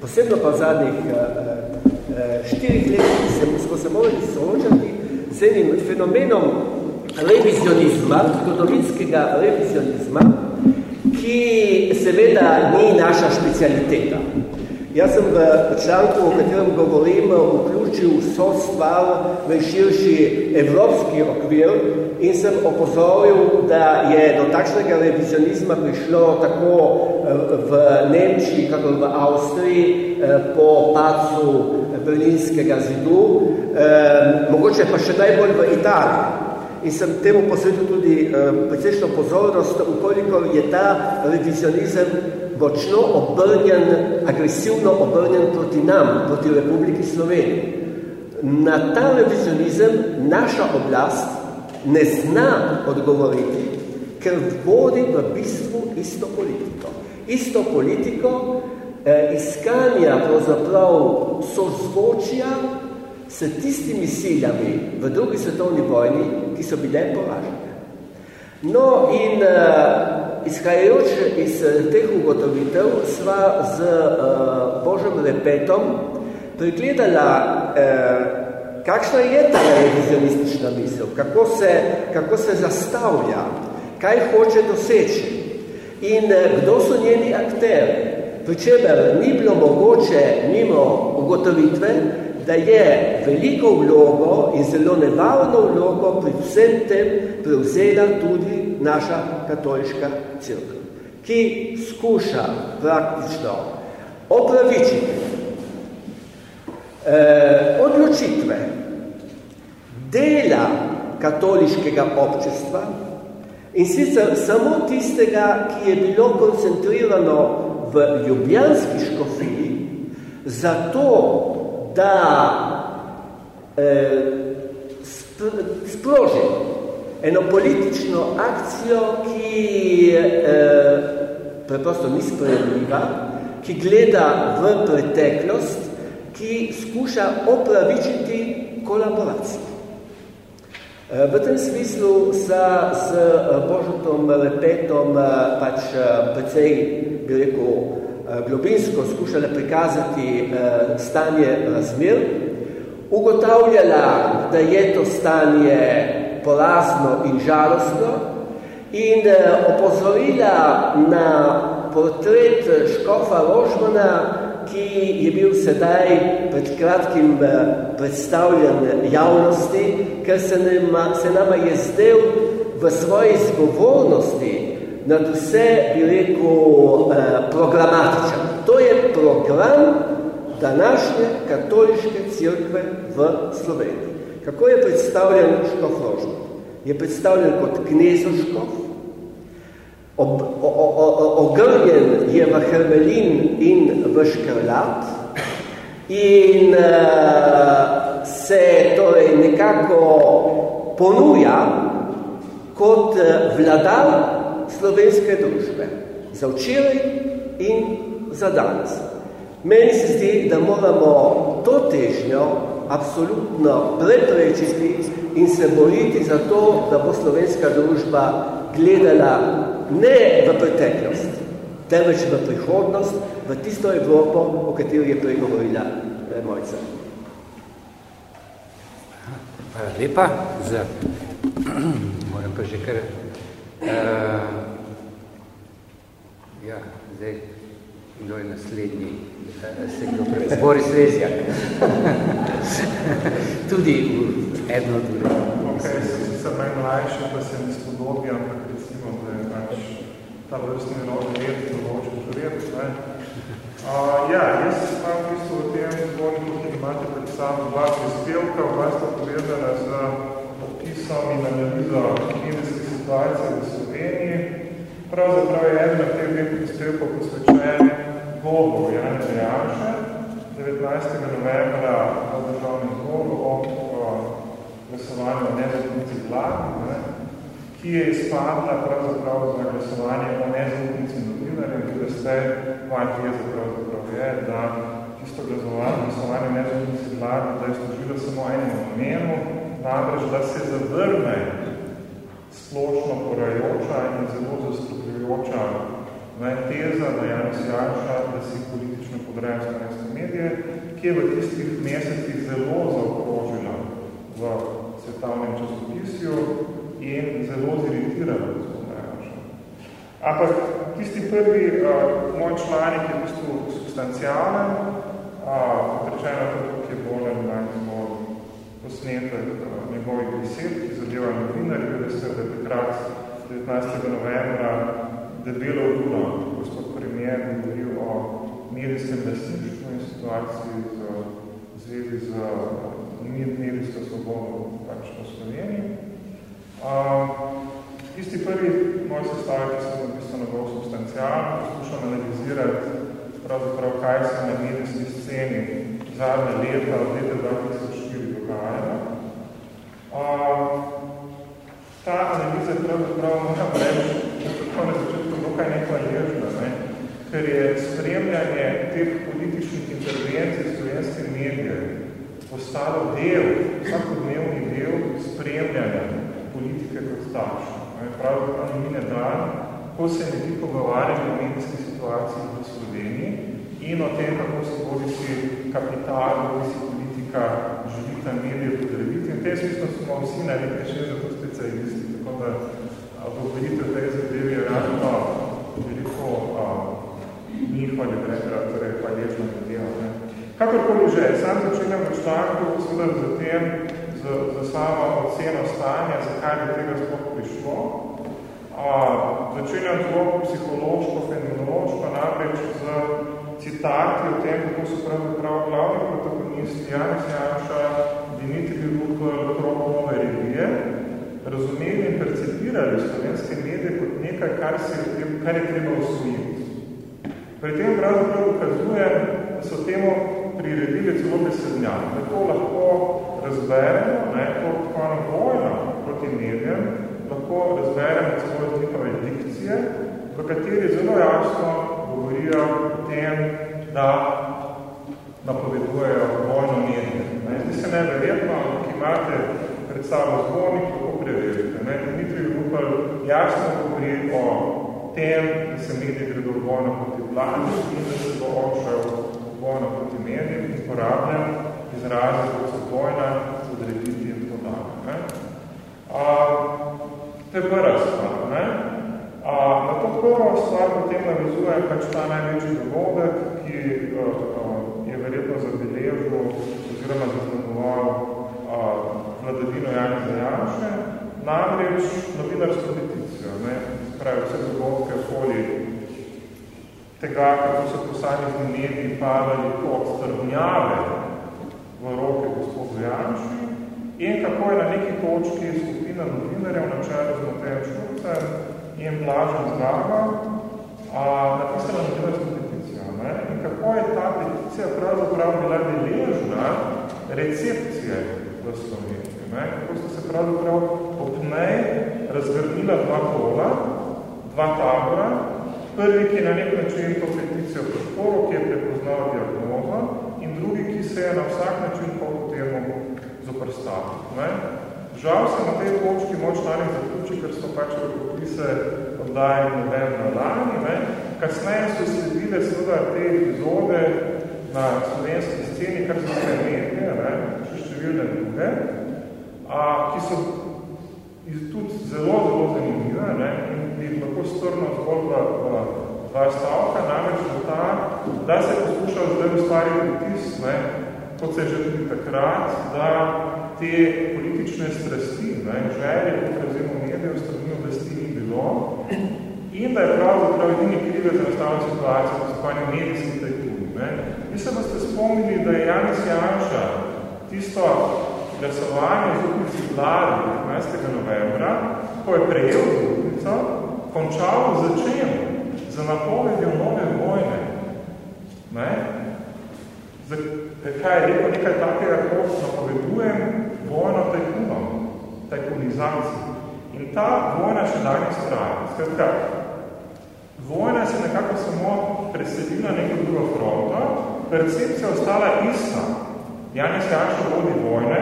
posebno pa v zadnjih uh, uh, štirih letih, se, smo se morali soočati z enim fenomenom revizionizma, zgodovinskega revizionizma, ki seveda ni naša specialiteta. Jaz sem v članku, o katerem govorim, vključil vso stvar v širši evropski okvir in sem opozoril, da je do takšnega revizionizma prišlo tako eh, v Nemčiji, kako v Avstriji, eh, po pacu Berlinskega zidu, eh, mogoče pa še najbolj v Italiji. In sem temu posvetil tudi precejšno pozornost, ukoliko je ta revizionizem močno obrnjen, agresivno obrnjen proti nam, proti Republiki Sloveniji. Na ta revizionizem naša oblast ne zna odgovoriti, ker vodi v bistvu isto politiko. Isto politiko eh, iskanja pravzaprav sozvočja s tistimi siljami v drugi svetovni vojni, ki so bile poražene. No in eh, izhajajoč iz eh, teh ugotovitev sva z uh, Božem Lepetom pregledala, uh, kakšna je ta revizionistična misel, kako se, kako se zastavlja, kaj hoče doseči in uh, kdo so njeni akteri. Pričemer ni bilo mogoče mimo ugotovitve, da je veliko vlogo in zelo nevarno vlogo pri vsem tem prevzela tudi naša katoliška crkva, ki skuša praktično opravičiti eh, odločitve dela katoliškega občestva in sicer samo tistega, ki je bilo koncentrirano v ljubljanski škofiji, zato, da eh, sproži eno politično akcijo, ki eh, preprosto ni sprejemljiva, ki gleda v preteklost, ki skuša opravičiti kolaboracijo. Eh, v tem smislu sa z Božotom Lepetom eh, pač precej, bi rekel, globinsko skušala prikazati stanje razmer, ugotavljala, da je to stanje porazno in žalostno in opozorila na portret Škofa Rožmana, ki je bil sedaj pred kratkim predstavljen javnosti, ker se nama, se nama je zdel v svoji zgovornosti nad vse, bi rekel, eh, programatičen. To je program današnje katoliške crkve v Sloveniji. Kako je predstavljen Škof Rožno? Je predstavljen kot knezoškov, ob, o, o, o, ogrnjen je v hermelin in v škrlat in uh, se torej nekako ponuja kot uh, vladar slovenske družbe, za včeraj in za danes. Meni se zdi, da moramo to težnjo absolutno preprečiti in se boriti za to, da bo slovenska družba gledala ne v preteklost, temveč v prihodnost, v tisto Evropo, o kateri je pregovorila eh, Mojca. Hvala lepa za, <clears throat> moram pa že kar Uh, ja, zdaj, kdo je naslednji? Uh, se kdo prej? Boris Rezjak. <laughs> Tudi eno od ure. Ok, se se najmlajši, pa se ne spodobi, ampak recimo, da je pač ta vrstni rod red, določen red, ne? Uh, ja, jaz se sam v bistvu v tem zborniku, ki imate pred sabo dva prispevka, oba sta povezana z opisom in analizo klinijske situacije v Sloveniji. Pravzaprav je eden od teh dveh prispevkov posvečen govoru Jana Janša 19. novembra v državnem zboru o glasovanju o nezaupnici vladi, ki je izpadla pravzaprav za glasovanje o nezaupnici novinarjem, ki da ste moja teza pravzaprav je, da tisto glasovanje o nezaupnici vladi, da je služilo samo enim namenu, namreč, da se zavrne splošno porajoča in zelo zastrupljujoča teza na Janus Janša, da si politično podreja slovenske medije, ki je v tistih mesecih zelo zaokrožila v svetovnem časopisju in zelo ziritirala gospoda Janša. Ampak tisti prvi uh, moj članek je v bistvu substancialen, uh, rečeno ki je bolj manj zbor posnetek uh, njegovih besed, zadeva novinar, da se da takrat 19. novembra debelo uro, gospod premijer govoril o medijskem lastništvu in situaciji z, v zvezi z medijsko svobodo pač v Sloveniji. Uh, tisti prvi moj sestavek, ki sem napisano bolj substancijalno, poskušam analizirati pravzaprav, kaj se na medijski sceni zadnje leta, od leta 2004 dogajalo. Uh, ta analiza pravzaprav, moram reči, tako na začetku dokaj nekvaližna, ne? ker je spremljanje teh političnih intervencij slovenske medije postalo del, vsakodnevni del spremljanja politike kot takšno. Pravzaprav ni mine dan, ko se ljudi pogovarjali o medijski situaciji v Sloveniji in o tem, kako se bodisi kapital, bodisi politika želi ta medije podrediti. In v tem smislu smo vsi na nekaj še za to specialisti, tako da govorite o tej zadevi realno veliko njihva ljubretra, torej hvaležno ljudeva. Kakorkoli že, sam začenjam v članku, seveda za tem, za, za samo oceno stanja, zakaj bi tega sploh prišlo. A, začenjam zelo psihološko, fenomenološko, namreč z citati o tem, kako so pravzaprav glavni protagonisti Janis Janša, Dimitri Rupel, Krog Nove revije, razumeli in percepirali slovenske medije kot nekaj, kar, se, kar je treba osvojiti. Pri tem pravzaprav ukazujem, da so temu priredili celo besednjak. Da to lahko razberemo, ne, to tako vojna proti medijem, lahko razberemo celo njihove dikcije, v kateri zelo jasno govorijo o tem, da napovedujejo vojno medijem. Zdi se neverjetno, ki imate predstavo zbornik, kako preverite. Ne? Dimitri Rupel jasno govori o tem, da se mediji gredo vojno proti vladi in da se bo odšel vojno proti medijem in porabljam izraze, kot so vojna, odrediti in to dalje. To je prva stvar. Ne? A, na to prvo stvar potem navezujem pač ta največji dogodek, ki a, a, je verjetno zabeležil oziroma zaznamoval vladavino Jani Zajanše, namreč novinarsko peticijo. Ne? Pravi, vse dogodke okoli tega, kako so posamezni mediji padali kot strvnjave v roke gospodu Janši in kako je na neki točki skupina novinarjev na čelu z Matejem Šturcem in Blažem Zdrava napisala novinarsko peticijo. Ne? In kako je ta peticija pravzaprav bila deležna recepcije v Sloveniji. Ne? Kako ste se pravzaprav opnej razgrnila dva pola, dva tabora, prvi, ki je na nek način to peticijo podporo, ki je prepoznal diagnozo, in drugi, ki se je na vsak način po temu zoprstavil. Žal se na tej točki moč nanih zaključi, ker so pač rokopise oddajali novembra lani. Ne? Kasneje so sledile seveda te epizode na slovenski sceni, kar so se medije, ne? še številne druge, a, ki so tudi zelo, zelo zanimive ne? in bi lahko strno v, v dva stavka, namreč v ta, da se je poskušal zdaj ustvariti vtis, kot se je že tudi takrat, da te politične strasti, ne? želje, pokazimo medijev, strani oblasti ni bilo in da je pravzaprav edini krive za nastavno situacijo, da so pani medijski tajkuni. Vi se boste spomnili, da je Janis Janša tisto glasovanje v Zupnici vladi 15. novembra, ko je prejel Zupnico, končal za čem? Za napovedjo nove vojne. Ne? Za, kaj je rekel nekaj takega, ko napovedujem vojno tajkunom, tajkunizaciji. In ta vojna še danes traja. Skratka, vojna se nekako samo preselila neko drugo fronto, percepcija ostala ista. Janis Janša vodi vojne,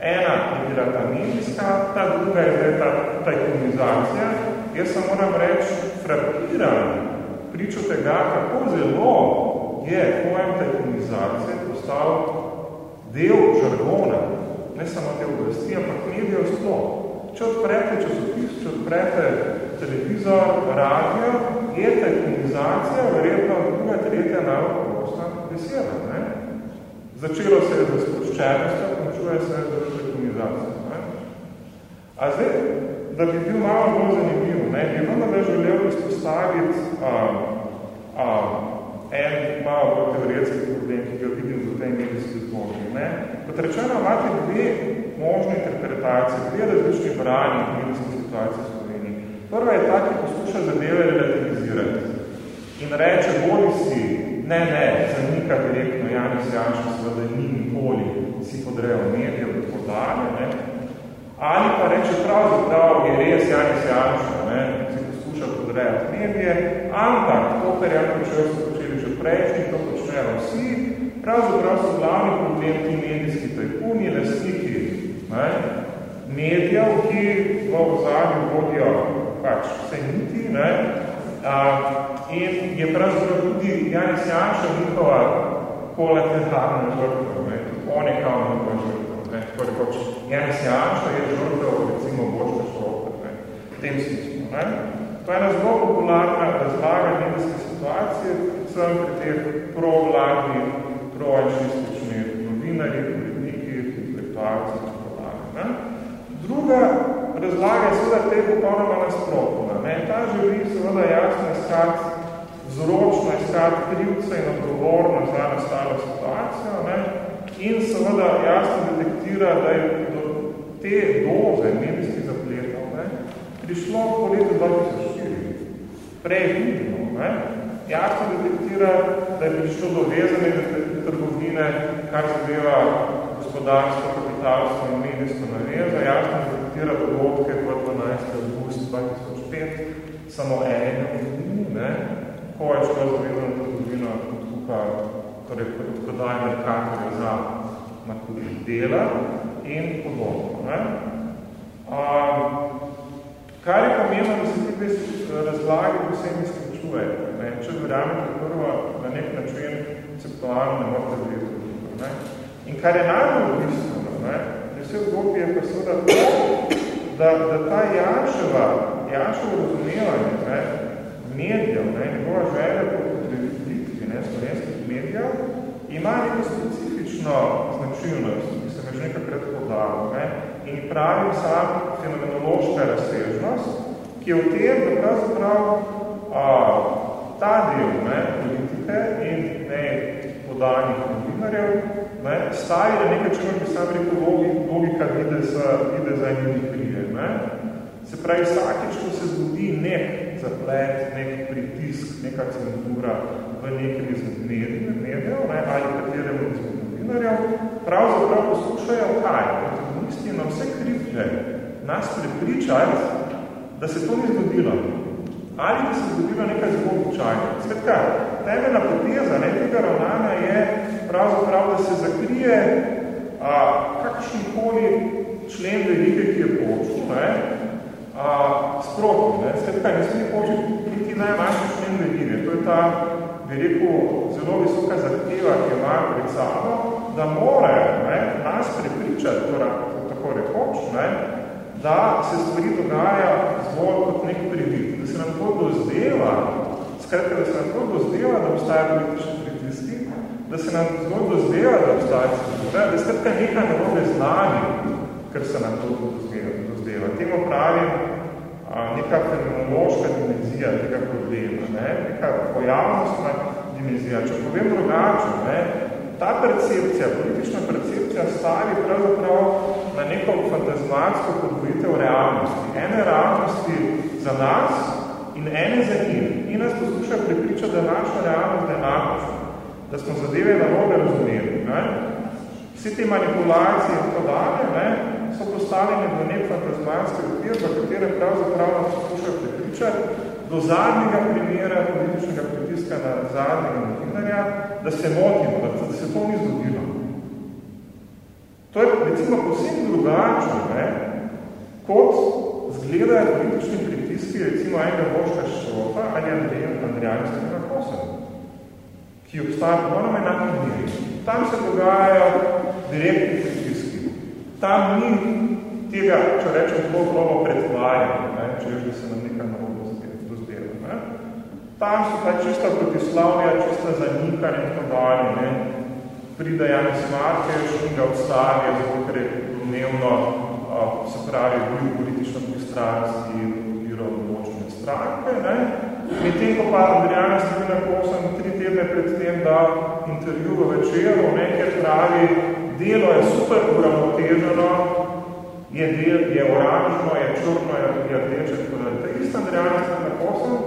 ena je bila ta medijska, ta druga je ta tajkunizacija. Jaz se moram reči, frapiran pričo tega, kako zelo je pojem tajkunizacije postal del žargona, ne samo te oblasti, ampak medijev sploh. če odprete časopis, če odprete televizor, radio, je tekunizacija verjetno druga, tretja najbolj beseda. Ne? Začelo se je za sproščenostjo, končuje se za tekunizacijo. Ne? A zdaj, da bi bil malo bolj zanimiv, ne, bi vendar želel izpostaviti um, um, en malo teoretski problem, ki ga vidim v tej medijski zgodbi. Ne? Kot rečeno, imate dve možne interpretacije, dve različni brani medijske situacije v Sloveniji. Prva je ta, ki poskuša zadeve relativizirati in reče, boli si, ne, ne, zanika direktno Janis Janša, seveda ni nikoli si podrejal medijev in podalje, ne? ali pa reče, pravzaprav je res Janis Janša, ne? si poskuša podrejati medije, ampak to, kar počeli že prejšnji, to počnejo vsi, pravzaprav so glavni problem ti medijski tajkuni, lastniki ne? medijev, ki v ozadju vodijo pač vse niti, ne? A, in je pravzaprav tudi Janis Janša njihova kolateralna žrtva, ne? on je kao njihova žrtva. Ne? Tako rekoč, Janis Janša je žrtva, recimo, Bočka Štropa, v tem smislu. Ne? To je ena zelo popularna razlaga medijske situacije, predvsem pri teh provladnih, proačističnih novinarjih, uredniki, intelektualci in tako dalje. Druga razlaga je seveda te popolnoma nasprotna. Ne? Ta želi seveda jasno iskati, vzročno iskati krivce in odgovornost za nastalo situacijo ne? in seveda jasno detektira, da je do te doze medijskih zapletov ne? prišlo po letu 2004. Prej vidimo, ne? Jasno detektira, da je prišlo do vezane trgovine, kar zadeva gospodarstvo, kapitalstvo in medijsko navezo, jasno detektira dogodke 12. august 2005, samo ene dni, ne? ko je šlo zavezano trgovino odkupa, torej odprodaj merkatorja za nakup dela in podobno. Ne? Um, kar je pomembno, da se ti dve razlagi izključujejo. Ne? Če verjamete prvo na nek način konceptualno ne morate vreti. Ne? In kar je najbolj bistveno, ne? vse zgodbi je pa seveda to, da, da ta Janševa, Janševo razumevanje ne? medijev, ne? njegova želja po potrebitvi slovenskih medijev, ima neko specifično značilnost, ki sem že nekakrat podal, ne? in pravim sam fenomenološka razsežnost, ki je v tem, da pravzaprav a, ta del ne, politike in ne podanih novinarjev ne, stavi na nekaj, čemer bi sam rekel logika videza, videza in mimikrije. Ne. Se pravi, vsakeč, ko se zgodi nek zaplet, nek pritisk, neka cenzura v nekem izmed medijev ne, ali katerem izmed novinarjev, pravzaprav poslušajo kaj? Protagonisti na vse krivde nas prepričati, da se to ni zgodilo. Ali da se zgodilo nekaj zelo običajno. Svetka, temeljna poteza ne, tega ravnanja je pravzaprav, da se zakrije a, kakšnikoli člen velike, ki je počil, ne, a, sprotno. Ne. Svetka, ne sme početi niti najmanjši člen velike. To je ta, bi rekel, zelo visoka zahteva, ki je ima pred sabo, da more ne, nas prepričati, torej, tako rekoč, ne, da se stvari dogaja zvolj kot nek privid, da se nam to dozdeva, skratka, da se nam to dozdeva, da obstaja politični pritiski, da se nam zvolj dozdeva, da obstaja cenzura, da skratka nekaj narobe znanje, ker se nam to dozdeva. Temu pravim a, neka fenomenološka dimenzija tega problema, ne? neka pojavnostna dimenzija. Če povem drugače, ne? ta percepcija, politična percepcija stavi pravzaprav na neko fantazmatsko podvojitev realnosti. Ene realnosti za nas in ene za njih. In nas posluša pripričati, da je naša realnost enakočna, da smo zadeve narobe razumeli. Ne? Vsi te manipulacije in tako dalje ne, so postavljene v nek fantazmatski okvir, v katerem pravzaprav nas posluša pripričati do zadnjega primera političnega pritiska na zadnjega novinarja, da se motimo, da, da se to ni zgodilo. To je recimo posebno drugačno, ne, kot zgledajo politični pritiski recimo enega Boška Štropa ali Andrijanskega Kosova, ki obstaja po onom enakem meri. Tam se dogajajo direktni pritiski. Tam ni tega, če rečem, zelo grobo pretvarjamo, ne, če že se nam nekaj novo dozbira. Ne. Tam so pa čista protislavlja, čista zanikanje in tako dalje. Ne. Pride Janis Markeš in ga odstavlja, zato ker je dnevno, se pravi, bil politično pristranski biro odločene stranke. Ne. Medtem ko pa Adriana Stevina Kosan tri tedne pred tem da intervju v večeru, ne, ker pravi, delo je super uravnoteženo, je, del, je oranžno, je črno, je, je rdeče, tako da ta ista Adriana Stevina Kosan,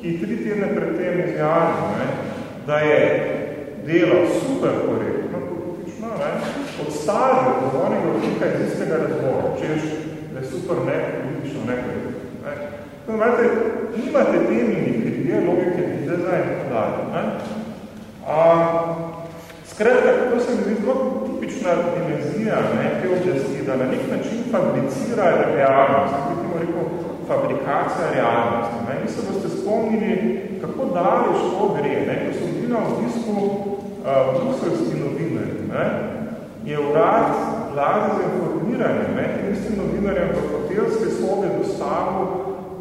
ki tri tedne pred tem izjavi, da je delo super korektno, politično, ne, odstavil od onega odlika iz istega razbora, češ, da je super ne, politično nekorektno. Ne. Vajte, imate te mimikrije, logike videza in tako dalje. Ne? A, skratka, to se mi zdi zelo tipična dimenzija ne, te oblasti, da na nek način fabricira realnost, kako timo rekel, fabrikacija realnosti. Ne? Mi se boste spomnili, kako daleč to gre. Ne? Ko so bili na obisku uh, bruselski novinari, ne? je urad vlade za informiranje, ne? tem novinarjem v hotelske sobe dostavil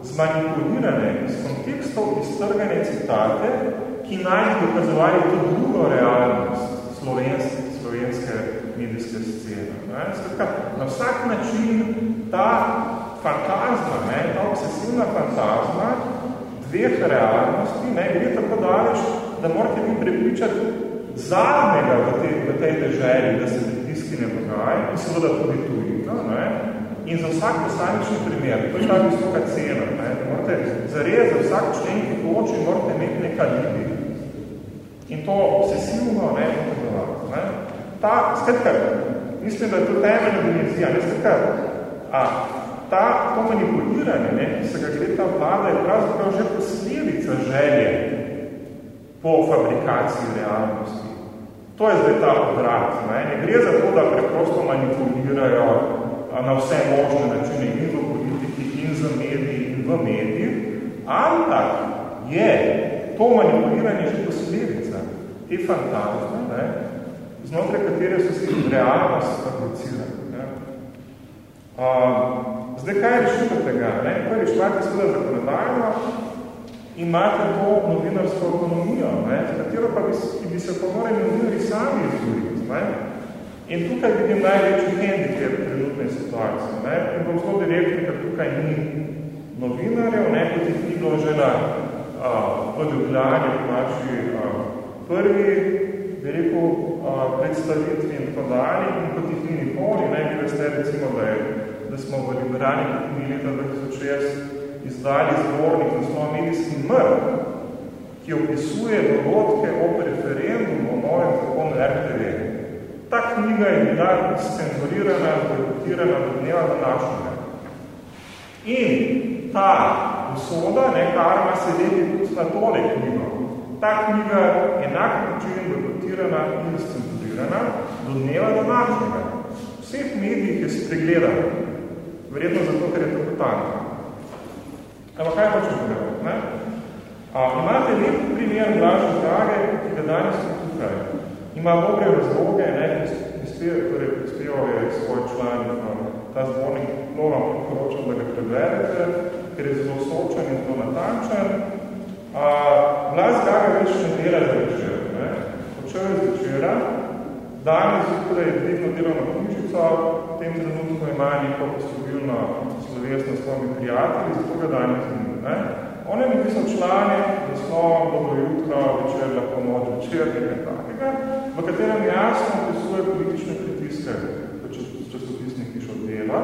zmanipulirane iz kontekstov iztrgane citate, ki naj bi dokazovali to drugo realnost slovenske, slovenske medijske scene. Ne? Skratka, na vsak način ta fantazma, ne, ta obsesivna fantazma dveh realnosti ne, gre tako daleč, da morate vi prepričati zadnjega v, te, v tej deželi, da se pritiski ne dogajajo in seveda tudi tujika, ne, In za vsak posamični primer, to je ta visoka cena, ne, morate zares za vsak člen, ki toči, morate imeti nekaj ljudi. In to obsesivno ne, ne. Ta, skratka, mislim, da je to temeljna dimenzija, ne, skratka, a, ta, to manipuliranje, ne, ki se ga gre ta vlada, je pravzaprav že posledica želje po fabrikaciji realnosti. To je zdaj ta odrat, ne, ne gre za to, da preprosto manipulirajo na vse možne načine in v politiki, in za mediji, in v medijih, ampak je to manipuliranje že posledica te fantazme, ne, znotraj katere so si realnost fabricirali. Ne. A, zdaj, kaj je rešitev tega? Ne? Prvič, imate seveda zakonodajno, imate to novinarsko ekonomijo, ne? z katero pa bi, bi se pa morali novinari sami izguriti. Ne? In tukaj vidim največji handicap trenutne situacije. Ne? In bom zelo direktni, ker tukaj ni novinarjev, ne? kot jih ni bilo že na podljubljanje v naši a, prvi, bi rekel, a, predstavitvi in tako dalje, in kot jih ni nikoli, ne? Vi veste, recimo, da, je, da smo v liberalni kuhni leta 2006 izdali zbornik na svoj medijski mrk, ki opisuje dogodke ob referendumu o novem zakonu RTV. Ta knjiga je bila scenzurirana, bojkotirana do dneva današnjega. In ta usoda, ne, karma se deli tudi na tole knjigo. Ta knjiga je enak način bojkotirana in scenzurirana do dneva današnjega. Vseh medijih je spregledana. Verjetno zato, ker je tako tanka. Ampak kaj hočem povedati? Ne? A, imate lep primer Blaža Drage, ki ga danes tukaj ima dobre razloge, ne, torej prispeval je svoj član ta zbornik, no vam poročam, da ga preberete, ker je zelo sočen in zelo natančen. A, Blas Gaga več ne dela za večer. Ne. Počel je z večera, danes zjutraj je dvigno delovno knjižico, v tem trenutku ima neko postovilno slovesno s svojimi prijatelji, zato ga danes ne. On je napisal članek, da slovom, dobro jutro, večer, lahko noč, večer, nekaj takega, v katerem jasno opisuje politične pritiske v časopisnih hiš od dela,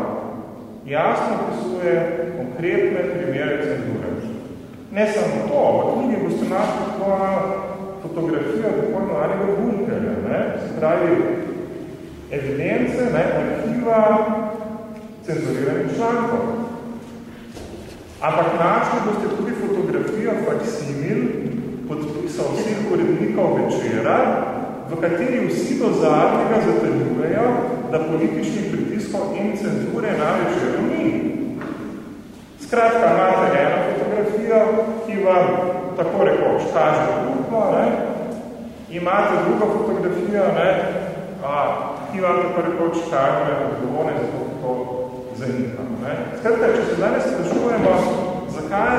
jasno opisuje konkretne primere cenzure. Ne samo to, v knjigi boste našli tako fotografijo tako imenovanega bunkerja, se pravi evidence, ne, arhiva cenzuriranih člankov. Ampak našli boste tudi fotografijo faksimil podpisal vseh urednikov večera, v kateri vsi do zadnjega zatrjujejo, da političnih pritiskov in cenzure na večeru ni. Skratka, imate eno fotografijo, ki vam tako rekoč kaže drugo, ne? imate drugo fotografijo, ne? A, ki vam tako rekoč kaže odgovorne za to, kako za Skratka, če se danes sprašujemo, zakaj,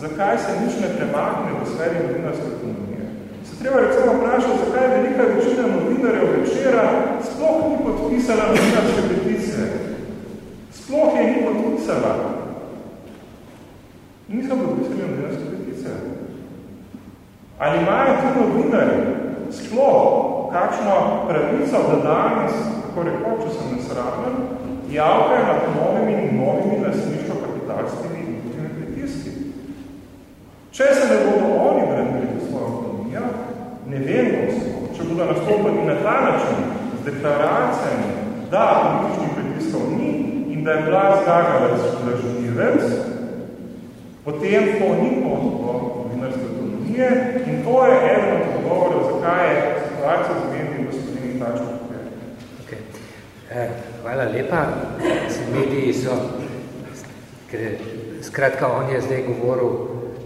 zakaj se nič ne premakne v sferi novinarske ekonomije, se treba recimo vprašati, zakaj velika večina novinarjev večera sploh ni podpisala novinarske peticije. Sploh je ni podpisala. Niso podpisali novinarske peticije. Ali imajo ti novinari sploh kakšno pravico, da danes, kako rekoč, če sem nesraven, javkajo nad novimi in novimi lasniško-kapitalskimi in pritiski. Če se ne bodo oni branili za svojo ekonomijo, ne vem, če bodo nastopili na ta način z deklaracijami, da političnih pritiskov ni in da je glas Gaga lažnivec, potem to ni pot do novinarske ekonomije in to je eno od odgovorov, zakaj je situacija z medijem v Sloveniji takšna. Okay. Eh, hvala lepa. Mediji so, ker skratka, on je zdaj govoril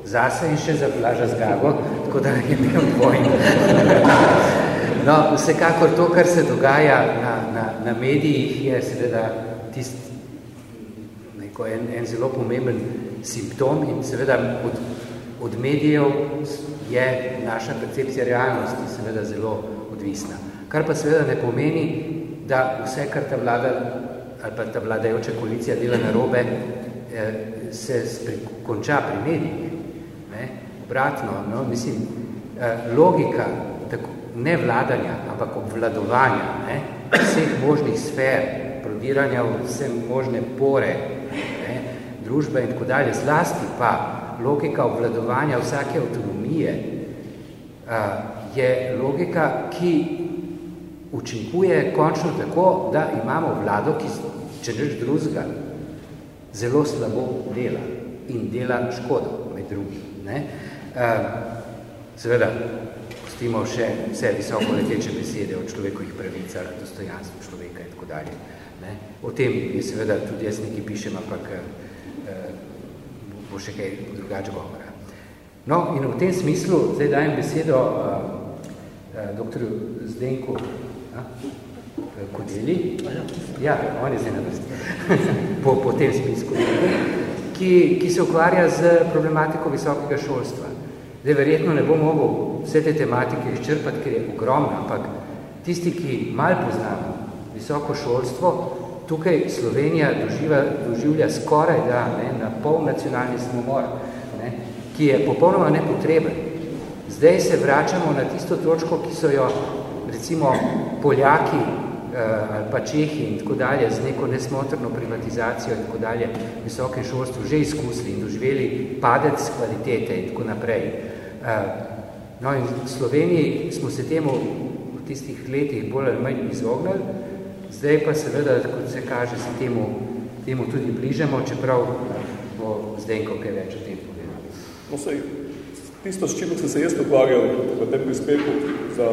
zase in še za Blaža Zgago, tako da je imel dvojno. No, vsekakor to, kar se dogaja na, na, na medijih, je seveda tist, neko, en, en zelo pomemben simptom in seveda od, od medijev je naša percepcija realnosti seveda zelo odvisna. Kar pa seveda ne pomeni, da vse, kar ta vlada ali pa ta vladajoča koalicija dela narobe, eh, se konča pri medijih. Ne? Obratno, no? mislim, eh, logika tako, ne vladanja, ampak obvladovanja ne? vseh možnih sfer, prodiranja v vse možne pore, ne? družbe in tako dalje, zlasti pa logika obvladovanja vsake avtonomije, uh, je logika, ki učinkuje končno tako, da imamo vlado, ki, če neč drugega, zelo slabo dela in dela škodo med drugim. Ne? Uh, seveda, pustimo še vse visoko leteče besede o človekovih pravicah, dostojanstvu človeka in tako dalje. Ne? O tem je seveda tudi jaz nekaj pišem, ampak uh, bo še kaj drugače govora. No, in v tem smislu zdaj dajem besedo uh, uh, dr. Zdenku Kodeli, ja, on je zdaj na vrsti, <laughs> po, po tem spisku, ki, ki se ukvarja z problematiko visokega šolstva. Zdaj, verjetno ne bo mogel vse te tematike izčrpati, ker je ogromno, ampak tisti, ki malo poznamo visoko šolstvo, tukaj Slovenija doživa, doživlja skoraj da ne, na pol nacionalni samomor, ne, ki je popolnoma nepotreben. Zdaj se vračamo na tisto točko, ki so jo recimo Poljaki eh, ali pa Čehi in tako dalje z neko nesmotrno privatizacijo in tako dalje visokem šolstvu že izkusili in doživeli padec kvalitete in tako naprej. Eh, no in v Sloveniji smo se temu v tistih letih bolj ali manj izognili, zdaj pa seveda, kot se kaže, se temu, temu tudi bližamo, čeprav bo Zdenko kaj več o tem povedal. No, tisto, s čimer sem se jaz ukvarjal v tem prispevku za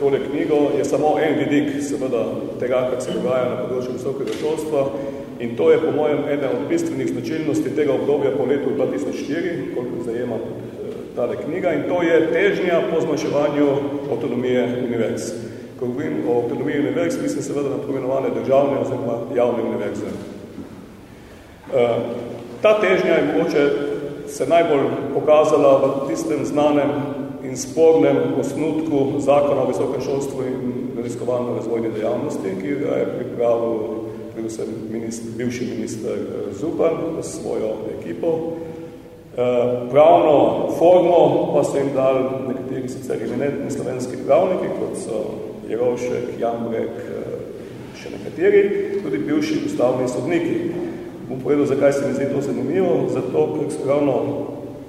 tole knjigo, je samo en vidik seveda tega, kar se dogaja na področju visokega šolstva in to je po mojem ena od bistvenih značilnosti tega obdobja po letu 2004, koliko zajema tale knjiga in to je težnja po zmanjševanju avtonomije univerz. Ko govorim o avtonomiji univerz, mislim seveda na pomenovane državne oziroma javne univerze. Ta težnja je mogoče se najbolj pokazala v tistem znanem in spornem osnutku zakona o visokem šolstvu in raziskovalno razvojni dejavnosti, ki ga je pripravil predvsem ministr, bivši minister Zupan s svojo ekipo. Pravno formo pa so jim dali nekateri sicer eminentni slovenski pravniki, kot so Jerovšek, Jambrek, še nekateri, tudi bivši ustavni sodniki bom povedal, zakaj se mi zdi to zanimivo, zato, ker so ravno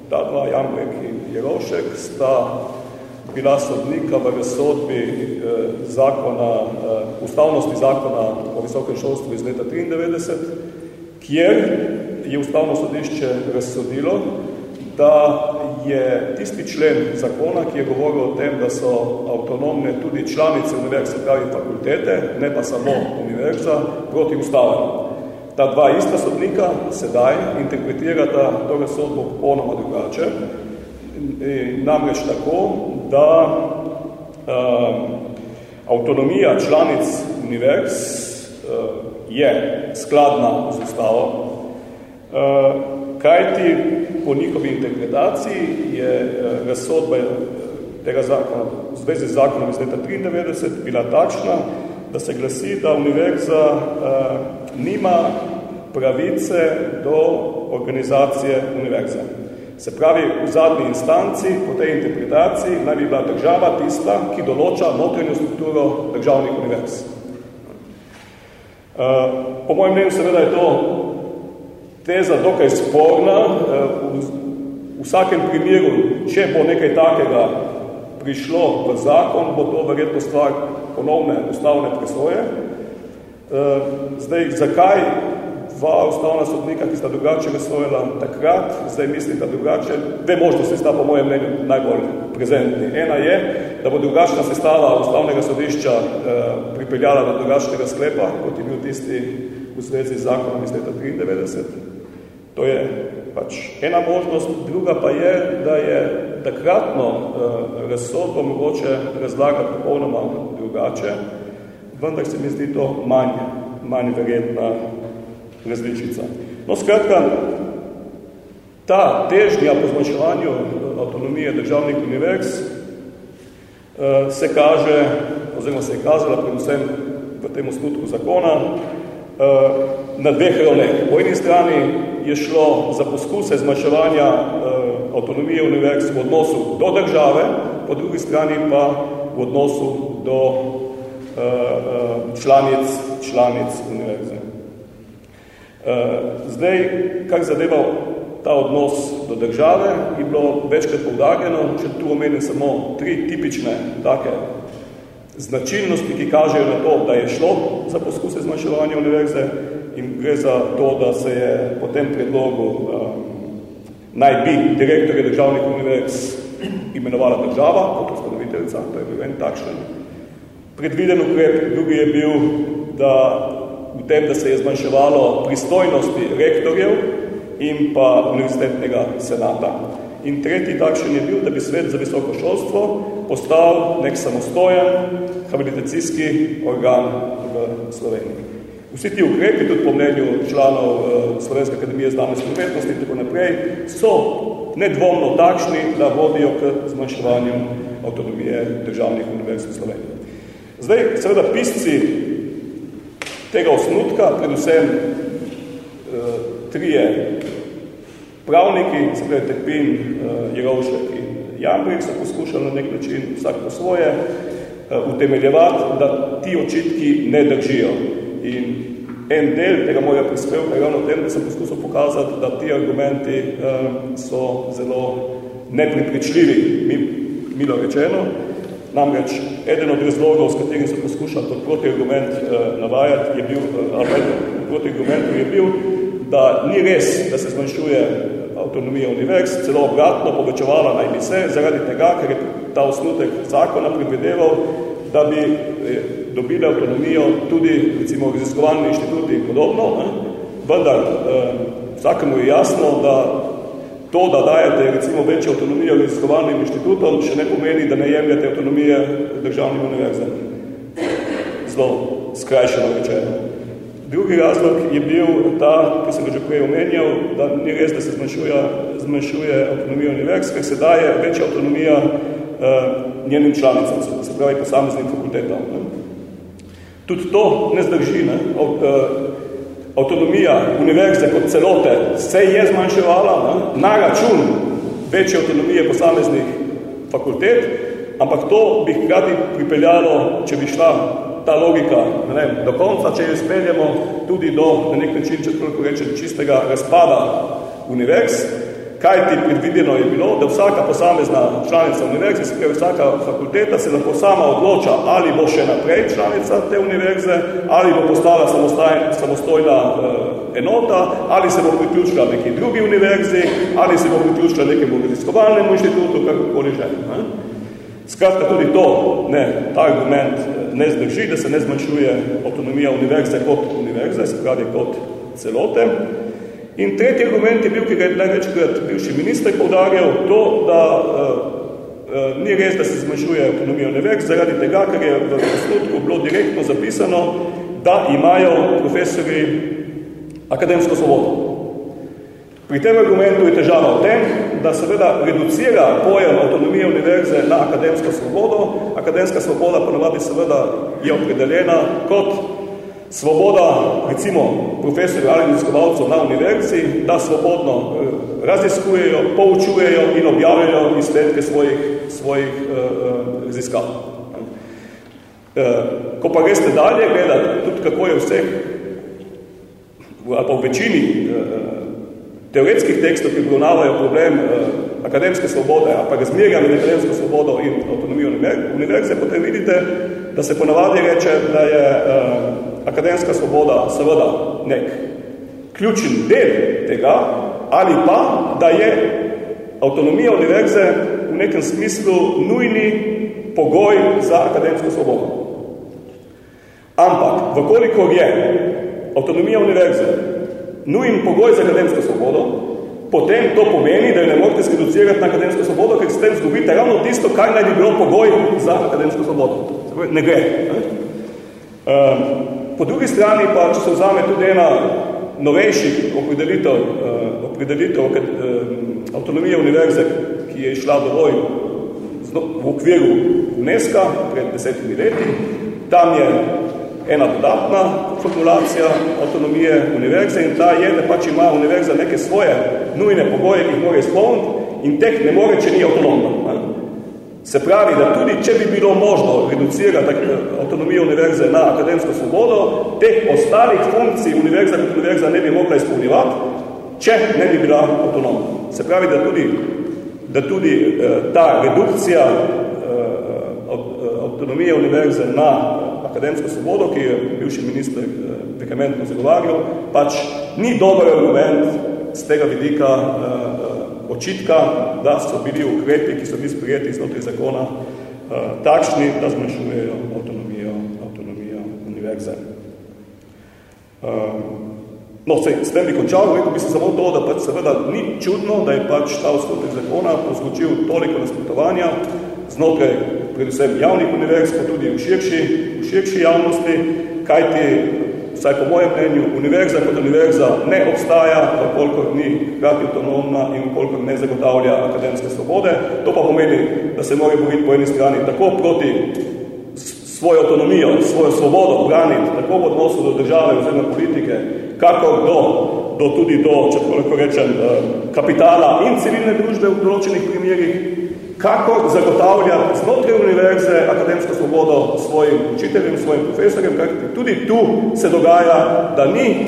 ta dva, Jambrek in Jerovšek, sta bila sodnika v razsodbi eh, zakona, eh, ustavnosti zakona o visokem šolstvu iz leta 93, kjer je ustavno sodišče razsodilo, da je tisti člen zakona, ki je govoril o tem, da so avtonomne tudi članice univerze, pravi fakultete, ne pa samo univerza, proti ustavanju. Ta dva ista sodnika sedaj interpretirata to razsodbo popolnoma drugače. Namreč tako, da um, avtonomija članic univerz uh, je skladna z ustavo, kajti po njihovi interpretaciji je razsodba tega zakona, v zvezi z zakonom iz leta 93, bila takšna, da se glasi, da univerza nima pravice do organizacije univerze. Se pravi, v zadnji instanci, po tej interpretaciji, naj bi bila država tista, ki določa notranjo strukturo državnih univerz. Po mojem mnenju seveda je to teza dokaj sporna. V vsakem primeru, če bo nekaj takega prišlo v zakon, bo to verjetno stvar ponovne ustavne presoje. Zdaj, zakaj dva ustavna sodnika, ki sta drugače razsojala takrat, zdaj mislim, da drugače, dve možnosti sta po mojem mnenju najbolj prezentni. Ena je, da bo drugačna sestava ustavnega sodišča eh, pripeljala do drugačnega sklepa, kot je bil tisti v zvezi z zakonom iz leta 93. To je pač ena možnost, druga pa je, da je takratno eh, razsodbo mogoče razlagati popolnoma drugače, vendar se mi zdi to manj, manj verjetna različica. No, skratka, ta težnja po zmanjševanju eh, avtonomije državnih univerz eh, se kaže, oziroma se je kazala predvsem v tem osnutku zakona, eh, na dveh ravneh. Po eni strani je šlo za poskuse zmanjševanja avtonomije univerz v odnosu do države, po drugi strani pa v odnosu do članic, članic univerze. Eh, zdaj, kar zadeva ta odnos do države, je bilo večkrat poudarjeno, če tu omenim samo tri tipične take značilnosti, ki kažejo na to, da je šlo za poskuse zmanjševanja univerze in gre za to, da se je po tem predlogu um, naj bi direktorje državnih univerz imenovala država kot ustanoviteljica, to je bil en takšen predviden ukrep, drugi je bil, da v tem, da se je zmanjševalo pristojnosti rektorjev in pa univerzitetnega senata. In tretji takšen je bil, da bi svet za visoko šolstvo postal nek samostojen habilitacijski organ v Sloveniji. Vsi ti ukrepi, tudi po mnenju članov eh, Slovenske akademije znanosti in umetnosti in tako naprej, so nedvomno takšni, da vodijo k zmanjševanju avtonomije državnih univerz v Sloveniji. Zdaj, seveda, pisci tega osnutka, predvsem uh, trije pravniki, se pravi Tepin, uh, Jerovšek in Jambrik, so poskušali na nek način vsak po svoje uh, utemeljevati, da ti očitki ne držijo. In en del tega mojega prispevka je ravno tem, da sem poskusil pokazati, da ti argumenti uh, so zelo nepripričljivi, milo rečeno, Namreč, eden od razlogov, s katerim se poskušal kot protiargument eh, navajati, je bil, eh, protiargumentu je bil, da ni res, da se zmanjšuje avtonomija univerz, celo obratno povečevala naj bi se, zaradi tega, ker je ta osnutek zakona predvideval, da bi eh, dobili avtonomijo tudi, recimo, raziskovalni inštituti in podobno, ne? vendar eh, vsakemu je jasno, da To, da dajete recimo večjo avtonomijo raziskovalnim inštitutom, še ne pomeni, da ne jemljate avtonomije državnim univerzam. Zelo skrajšeno rečeno. Drugi razlog je bil ta, ki sem ga že prej omenjal, da ni res, da se zmanjšuje, zmanjšuje avtonomija univerz, ker se daje večja avtonomija njenim članicam, se pravi posameznim fakultetom. Ne. Tudi to ne zdrži. Ne. Uh, avtonomija univerze kot celote se je zmanjševala ne, na račun večje avtonomije posameznih fakultet, ampak to bi hkrati pripeljalo, če bi šla ta logika ne vem, do konca, če jo izpeljamo tudi do, na nek način, če tako rečem, čistega razpada univerz, kaj ti predvideno je bilo, da vsaka posamezna članica univerze, vsaka fakulteta se lahko sama odloča, ali bo še naprej članica te univerze, ali bo postala samostojna uh, enota, ali se bo priključila neki drugi univerzi, ali se bo priključila nekemu raziskovalnemu inštitutu, kakokoli že. Ne? Skratka, tudi to, ne, ta argument eh, ne zdrži, da se ne zmanjšuje avtonomija univerze kot univerze, se pravi kot celote. In tretji argument je bil, ki ga je največkrat bivši minister poudarjal, to, da uh, uh, ni res, da se zmanjšuje ekonomija univerz, zaradi tega, ker je v osnutku bilo direktno zapisano, da imajo profesori akademsko svobodo. Pri tem argumentu je težava v tem, da seveda reducira pojem avtonomije univerze na akademsko svobodo. Akademska svoboda ponovadi seveda je opredeljena kot svoboda, recimo, profesorjev ali raziskovalcev na univerzi, da svobodno eh, raziskujejo, poučujejo in objavljajo izsledke svojih, svojih uh, raziskav. Uh, ko pa greste dalje gledati, tudi kako je vseh, ali pa v večini uh, teoretskih tekstov, ki obravnavajo problem uh, akademske svobode, ali pa razmerja med akademsko svobodo in avtonomijo univerze, potem vidite, da se ponavadi reče, da je uh, akademska svoboda seveda nek ključen del tega, ali pa, da je avtonomija univerze v nekem smislu nujni pogoj za akademsko svobodo. Ampak, vkolikor je avtonomija univerze nujen pogoj za akademsko svobodo, potem to pomeni, da ne morate skreducirati na akademsko svobodo, ker s tem zgubite ravno tisto, kar naj bi bilo pogoj za akademsko svobodo. Ne gre. Ne? Um, po drugi strani pa, če se vzame tudi ena novejših opredelitev, uh, opredelitev uh, avtonomije univerze, ki je išla dovolj v okviru UNESCO pred desetimi leti, tam je ena dodatna formulacija avtonomije univerze in ta je, da pač ima univerza neke svoje nujne pogoje, ki jih mora izpolniti in teh ne more, če ni avtonomna. Se pravi, da tudi, če bi bilo možno reducirati avtonomijo univerze na akademsko svobodo, teh ostalih funkcij univerza kot univerza ne bi mogla izpolnjevati, če ne bi bila avtonomna. Se pravi, da tudi, da tudi eh, ta redukcija eh, avtonomije univerze na akademsko svobodo, ki je bivši minister eh, vehementno zagovarjal, pač ni dober argument z tega vidika eh, očitka, da so bili ukrepi, ki so bili sprijeti znotraj zakona, eh, takšni, da zmanjšujejo avtonomijo, avtonomijo univerze. No, sej, s tem bi končal, rekel bi se samo to, da pač seveda ni čudno, da je pač ta osnotek zakona pozvočil toliko nasprotovanja znotraj predvsem javnih univerz, pa tudi v širši, v širši javnosti, kajti, vsaj po mojem mnenju, univerza kot univerza ne obstaja, koliko ni hkrati avtonomna in koliko ne zagotavlja akademske svobode. To pa pomeni, da se mora boriti po eni strani tako proti svojo avtonomijo, svojo svobodo braniti, tako v odnosu do države oziroma politike, kako do, do tudi do, če tako rečem, eh, kapitala in civilne družbe v določenih primerih, kako zagotavlja znotraj univerze akademsko svobodo svojim učiteljem, svojim profesorjem, kajti tudi tu se dogaja, da ni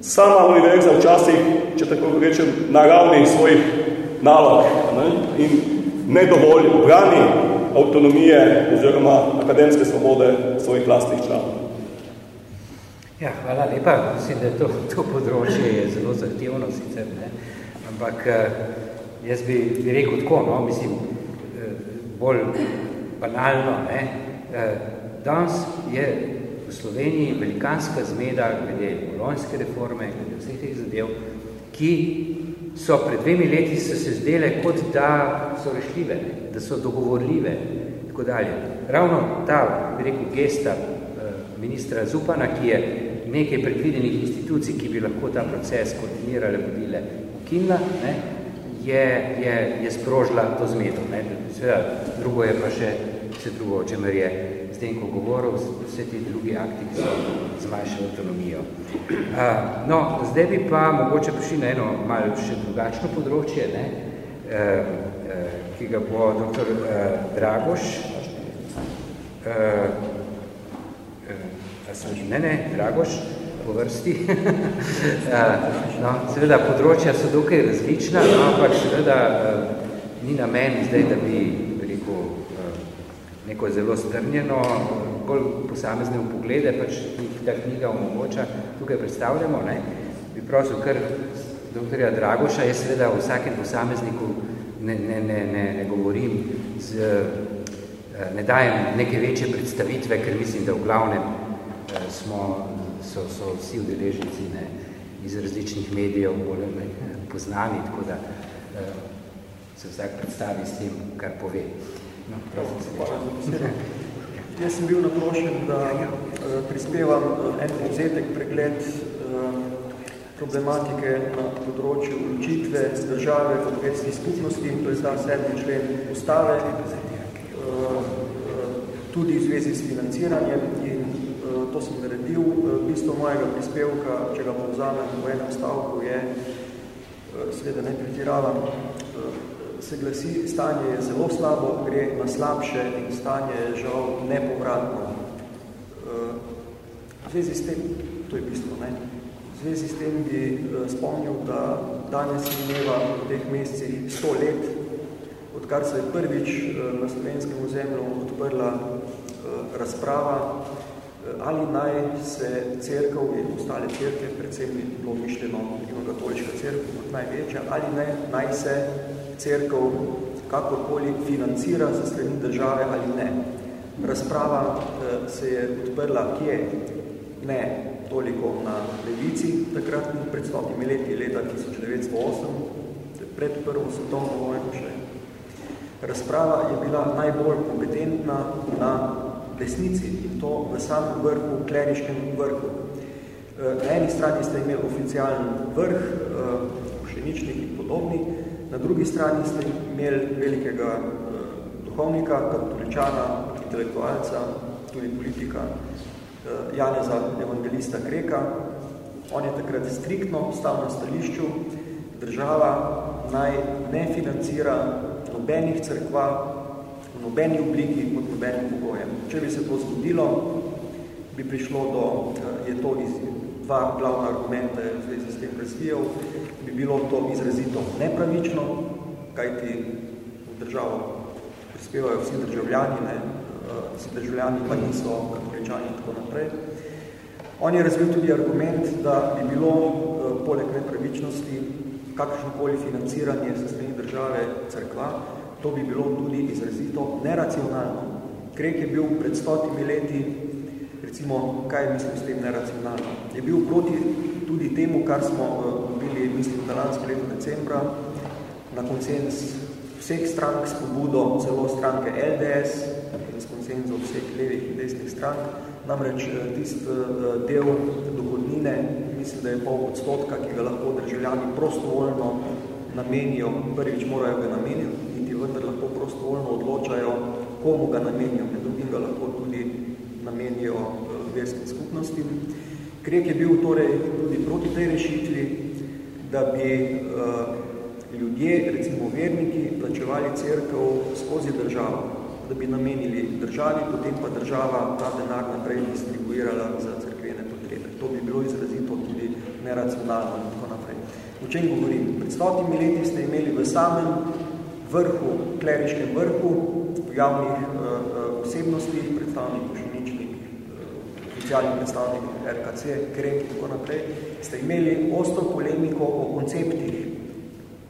sama univerza včasih, če tako rečem, na ravni svojih nalog ne? in ne dovolj brani avtonomije oziroma akademske svobode svojih vlastnih članov. Ja, hvala lepa. Mislim, da to, to področje je zelo zahtevno sicer, ne? ampak Jaz bi, bi rekel tako, no, mislim, eh, bolj banalno, ne. Eh, danes je v Sloveniji velikanska zmeda glede bolonjske reforme, glede vseh teh zadev, ki so pred dvemi leti so se zdele kot da so rešljive, da so dogovorljive, tako dalje. Ravno ta, bi rekel, gesta eh, ministra Zupana, ki je nekaj predvidenih institucij, ki bi lahko ta proces koordinirale, vodile, ukinila, ne, je, je, je sprožila to zmedo. Ne? Seveda, drugo je pa še vse drugo, o čemer je s tem, ko govoril, vse ti drugi akti, ki so zmanjšali avtonomijo. Uh, no, zdaj bi pa mogoče prišli na eno malo še drugačno področje, ne? Uh, uh, ki ga bo dr. Uh, Dragoš, uh, uh, ne, ne, Dragoš, po vrsti. <laughs> no, seveda, področja so dokaj različna, no, ampak seveda uh, ni namen zdaj, da bi rekel, uh, neko zelo strnjeno, bolj posamezne poglede, pač jih ta knjiga omogoča, tukaj predstavljamo, ne, bi prosil kar doktorja Dragoša, jaz seveda v vsakem posamezniku ne, ne, ne, ne, ne govorim z, ne dajem neke večje predstavitve, ker mislim, da v glavnem smo so, so vsi udeleženci ne, iz različnih medijev bolj ne, poznani, tako da uh, se vsak predstavi s tem, kar pove. No, prosim. <laughs> Jaz sem bil naprošen, da uh, prispevam uh, en povzetek pregled uh, problematike na področju vločitve države v verskih skupnosti, to je zdaj sedmi člen ustave, uh, tudi v zvezi s financiranjem in to sem naredil. Uh, bistvo mojega prispevka, če ga povzamem v enem stavku, je, uh, seveda ne pretiravam, se glasi, stanje je zelo slabo, gre na slabše in stanje je žal nepovratno. Eh, v zvezi s tem, to je bistvo, ne? v zvezi s tem bi eh, spomnil, da danes imeva v teh mesecih 100 let, odkar se je prvič eh, na slovenskem ozemlju odprla razprava, ali naj se cerkev in ostale cerke, predvsem je bilo mišljeno katoliška cerkev kot največja, ali ne, naj se cerkev kakorkoli financira za strani države ali ne. Razprava eh, se je odprla kje? Ne toliko na levici, takrat pred stotimi leti, leta 1908, pred prvo svetovno vojno še. Razprava je bila najbolj kompetentna na desnici to v samem vrhu, kleriškem vrhu. Eh, na eni strani ste imeli oficialni vrh, pšeničnik eh, in podobni, Na drugi strani ste imeli velikega uh, duhovnika, katoličana, intelektualca, tudi politika Janeza Evangelista Greka. On je takrat striktno stal na stališču, država naj ne financira nobenih crkva v nobeni obliki pod nobenim pogojem. Če bi se to zgodilo, bi prišlo do, uh, je to iz dva glavna argumenta v zvezi s tem razvijal, bi bilo to izrazito nepravično, kajti v državo prispevajo vsi državljani, ne, eh, vsi državljani pa niso katoličani in tako naprej. On je razvil tudi argument, da bi bilo eh, poleg nepravičnosti kakršnokoli financiranje sa strani države crkva, to bi bilo tudi izrazito neracionalno. Krek je bil pred stotimi leti, recimo, kaj mislim s tem neracionalno, je bil proti tudi temu, kar smo eh, dobili, mislim, da lansko leto decembra, na konsens vseh strank s pobudo, celo stranke LDS in s konsenzom vseh levih in desnih strank, namreč eh, tist eh, del dohodnine, mislim, da je pol odstotka, ki ga lahko državljani prostovoljno namenijo, prvič morajo ga vendar lahko prostovoljno odločajo, komu ga namenijo, med drugim ga lahko tudi namenijo verskim skupnostim. Krek je bil torej tudi proti tej rešitvi, da bi uh, ljudje, recimo verniki, plačevali cerkev skozi državo, da bi namenili državi, potem pa država ta denar naprej distribuirala za cerkvene potrebe. To bi bilo izrazito tudi neracionalno in tako naprej. O čem govorim? Pred stotimi leti ste imeli v samem vrhu, kleriškem vrhu, javnih uh, osebnosti, predstavnikov oficialni predstavnik RKC, Krek in tako naprej, ste imeli ostro polemiko o konceptih,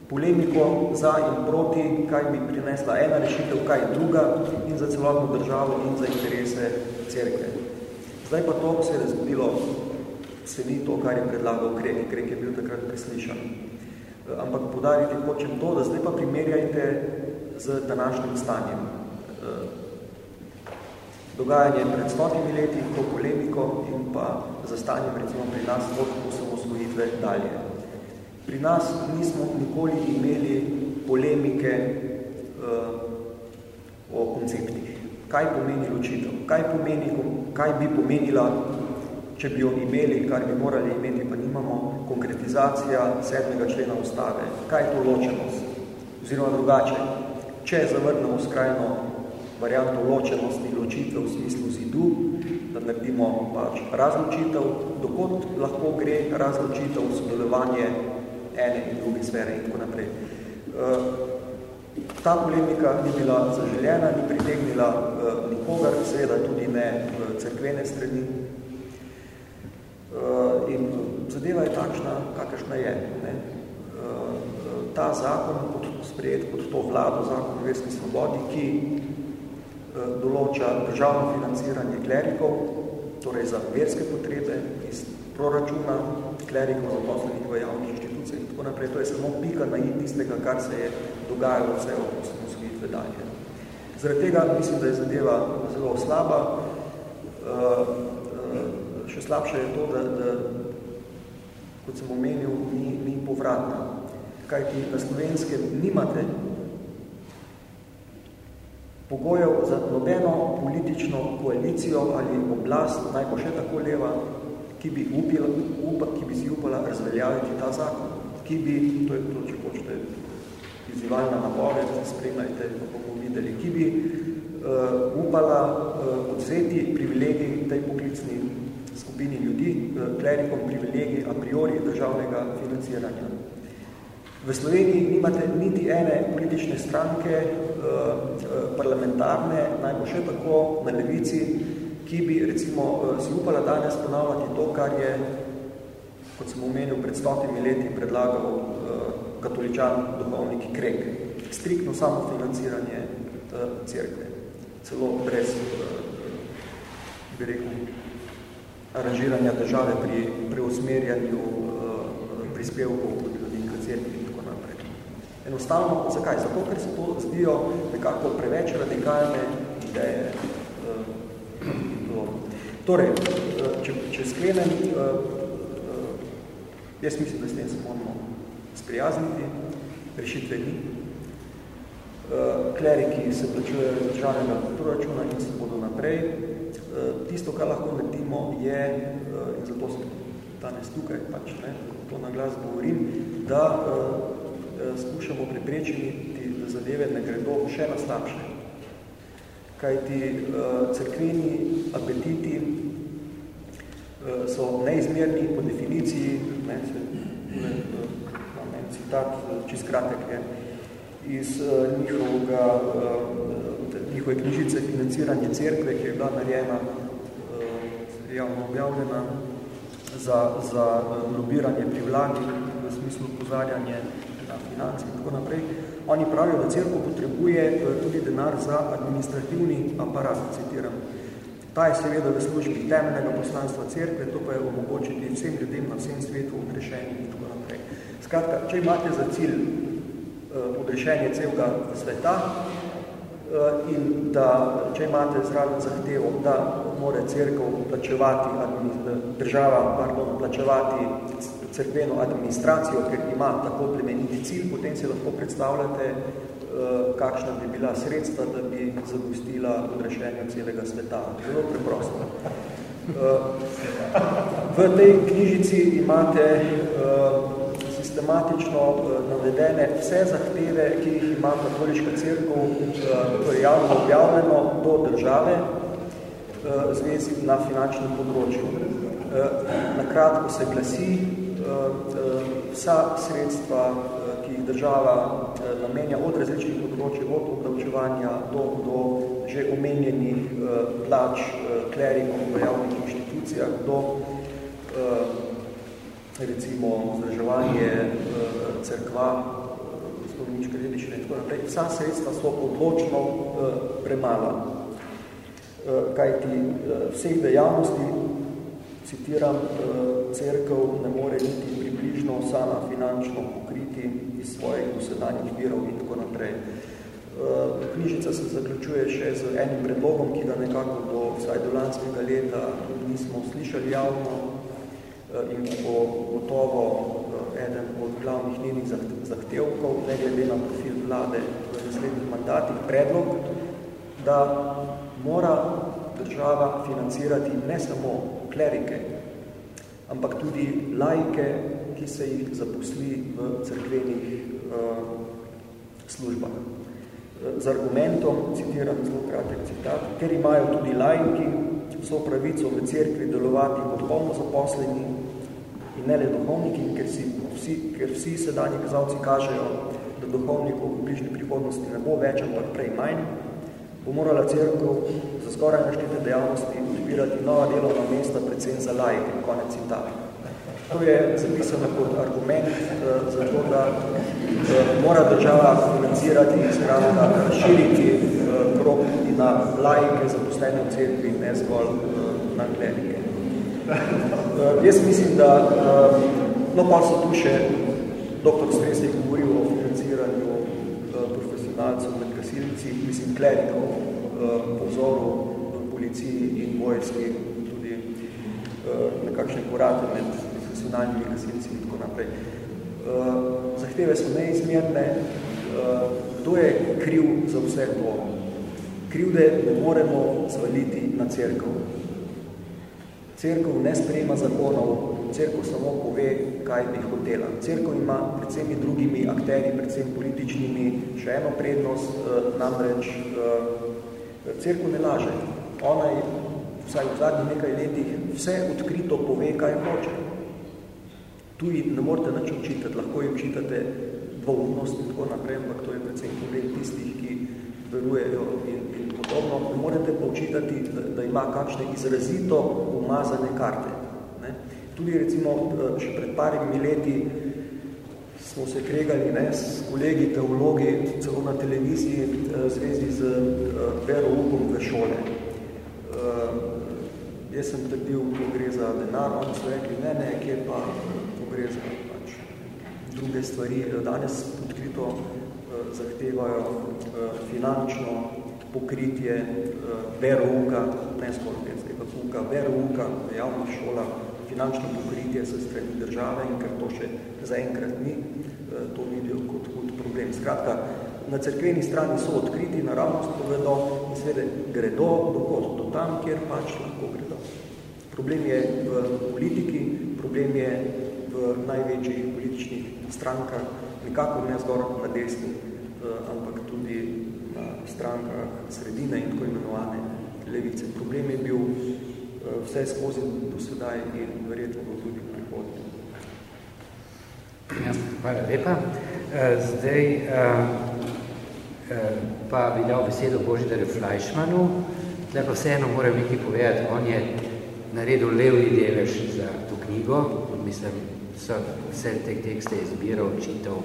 polemiko za in proti, kaj bi prinesla ena rešitev, kaj druga in za celotno državo in za interese cerkve. Zdaj pa to se je zgodilo, se ni to, kar je predlagal Krek, Krek je bil takrat preslišan. Ampak podariti hočem to, da zdaj pa primerjajte z današnjim stanjem dogajanje pred stotimi leti, to polemiko in pa za stanjem recimo pri nas od osamosvojitve dalje. Pri nas nismo nikoli imeli polemike uh, o konceptih. Kaj pomeni ločitev? Kaj, pomeni, kaj bi pomenila, če bi jo imeli, kar bi morali imeti, pa nimamo, konkretizacija sedmega člena ustave? Kaj je to ločenost? Oziroma drugače, če zavrnemo skrajno varianto ločenosti, ločitev v smislu zidu, da naredimo pač razločitev, dokot lahko gre razločitev, sodelovanje ene in druge sfere in tako naprej. Eh, ta polemika ni bila zaželjena, ni pritegnila eh, nikogar, seveda tudi ne v cerkvene strani. Eh, in zadeva je takšna, kakršna je. Ne? Ta zakon, pod, sprejet pod to vlado, zakon o verski svobodi, ki Eh, določa državno financiranje klerikov, torej za verske potrebe iz proračuna klerikov zaposlenih v javnih inštitucijah in tako naprej. To je samo pika na in tistega, kar se je dogajalo vse od osamosvojitve dalje. Zaradi tega mislim, da je zadeva zelo slaba. Še slabše je to, da, da kot sem omenil, ni, ni povratna. Kaj ti na slovenskem nimate pogojev za nobeno politično koalicijo ali oblast, naj bo še tako leva, ki bi, upila, upa, ki bi si upala razveljaviti ta zakon, ki bi, to je to, če hočete, izzivalna napoved, spremljajte, bomo videli, ki bi uh, upala uh, odzeti privilegij tej poklicni skupini ljudi, uh, klerikom privilegij a priori državnega financiranja. V Sloveniji nimate niti ene politične stranke, eh, eh, parlamentarne, naj bo še tako na levici, ki bi recimo eh, si upala danes ponavljati to, kar je, kot sem omenil, pred stotimi leti predlagal katoličan duhovnik Krek. Striktno samofinanciranje cerkve, celo brez, bi rekel, aranžiranja države pri preusmerjanju prispevkov ljudi k cerkvi. Enostavno, zakaj? Zato, ker se to zdijo nekako preveč radikalne ideje. Eh, torej, eh, če, če sklenem, eh, jaz mislim, da s tem se moramo sprijazniti, rešitve ni. Kleriki se plačujejo iz državnega proračuna in se bodo naprej. Tisto, kar lahko naredimo, je, in zato sem danes tukaj, pač, ne, to na glas govorim, da Eh, skušamo preprečiti, da zadeve ne gredo še na slabše. Kaj ti eh, crkveni apetiti eh, so neizmerni po definiciji, ne, se, ne, ne, citat, čist kratek je, iz njihovega, njihove knjižice financiranje cerkve, ki je bila narejena javno objavljena za, za lobiranje pri vladi, v smislu pozarjanje financ in tako naprej, oni pravijo, da crkva potrebuje eh, tudi denar za administrativni aparat, citiram. Ta je seveda v službi temeljnega poslanstva cerkve, to pa je omogočiti vsem ljudem na vsem svetu odrešenje in tako naprej. Skratka, če imate za cilj odrešenje celega sveta uh, in da, če imate zraven zahtevo, da more cerkev plačevati, država, pardon, plačevati crkveno administracijo, ker ima tako plemeniti cilj, potem si lahko predstavljate, eh, kakšna bi bila sredstva, da bi zagostila odrešenje celega sveta. Zelo preprosto. Eh, v tej knjižici imate eh, sistematično navedene vse zahteve, ki jih ima katoliška crkva, to je javno objavljeno do države, zvezi na finančnem področju. Nakratko se glasi, Eh, vsa sredstva, eh, ki jih država eh, namenja od različnih področij, od obdavčevanja do, do že omenjenih plač klerikov v javnih inštitucijah, do recimo vzdrževanje crkva, spomeničke dedičine in tako naprej. Vsa sredstva so odločno premala. Kajti vseh dejavnosti citiram, eh, cerkev ne more niti približno sama finančno pokriti iz svojih dosedanjih virov in tako naprej. Eh, knjižica se zaključuje še z enim predlogom, ki ga nekako do vsaj do lanskega leta nismo slišali javno eh, in bo gotovo eden od glavnih njenih zahtevkov, ne glede na profil vlade v naslednjih mandatih, predlog, da mora država financirati ne samo klerike, ampak tudi lajke, ki se jih zaposli v crkvenih uh, službah. Z argumentom, citiram zelo kratek citat, ker imajo tudi lajki vso pravico v cerkvi delovati kot polno zaposleni in ne le duhovniki, ker, si, vsi, ker vsi sedanji kazalci kažejo, da duhovnikov v bližnji prihodnosti ne bo več, ampak prej manj, bo morala cerkev za skoraj naštete dejavnosti odpirati nova delovna mesta, predvsem za lajke, konec citata. To je zapisano kot argument uh, za to, da uh, mora država financirati in skratka širiti uh, krok na lajke zaposlene v cerkvi, ne zgolj uh, na klerike. Uh, jaz mislim, da uh, no pa so tu še dr. Stresnik govoril o financiranju uh, profesionalcev med gasilci, mislim, klerikov uh, po vzoru policiji in vojski, tudi nekakšne korate med profesionalnimi gasilci in tako naprej. Zahteve so neizmerne. Kdo je kriv za vse to? Krivde ne moremo zvaliti na cerkev. Cerkev ne sprejema zakonov, cerkev samo pove, kaj bi hotela. Cerkev ima pred vsemi drugimi akteri, predvsem političnimi, še eno prednost, eh, namreč eh, cerkev ne laže. Ona je vsaj v zadnjih nekaj letih vse odkrito pove, kaj hoče. Tu ne morate nič učitati, lahko jim čitate dvoumnost in tako naprej, ampak to je predvsem problem tistih, ki verujejo in, in podobno, morate počitati, da, da ima kakšne izrazito umazane karte. Ne? Tudi recimo eh, še pred parimi leti smo se kregali ne, s kolegi teologi celo na televiziji v eh, zvezi z uh, veroukom v šole. Jaz sem trdil, ko gre za denar, oni so rekli, ne, ne, kje pa to gre za pač, druge stvari. Danes odkrito zahtevajo finančno pokritje uh, verouka, ne skoraj verskega pouka, verouka v javnih šolah, finančno pokritje se strani države in ker to še zaenkrat ni, uh, to vidijo kot, kot problem. Skratka, na cerkveni strani so odkriti, naravnost povedo in seveda gredo dokot, do tam, kjer pač lahko gredo. Problem je v politiki, problem je v največjih političnih strankah, nekako ne zgor na desni, uh, ampak tudi strankah sredine in tako imenovane levice. Problem je bil uh, vse skozi do sedaj in verjetno bo tudi prihodnje. Ja, hvala lepa. Uh, zdaj uh, pa bi dal besedo Božidarju Fleischmanu. Zdaj pa vseeno moram nekaj povedati. On je naredil levni delež za to knjigo. Mislim, vse te tekste izbiral, čital.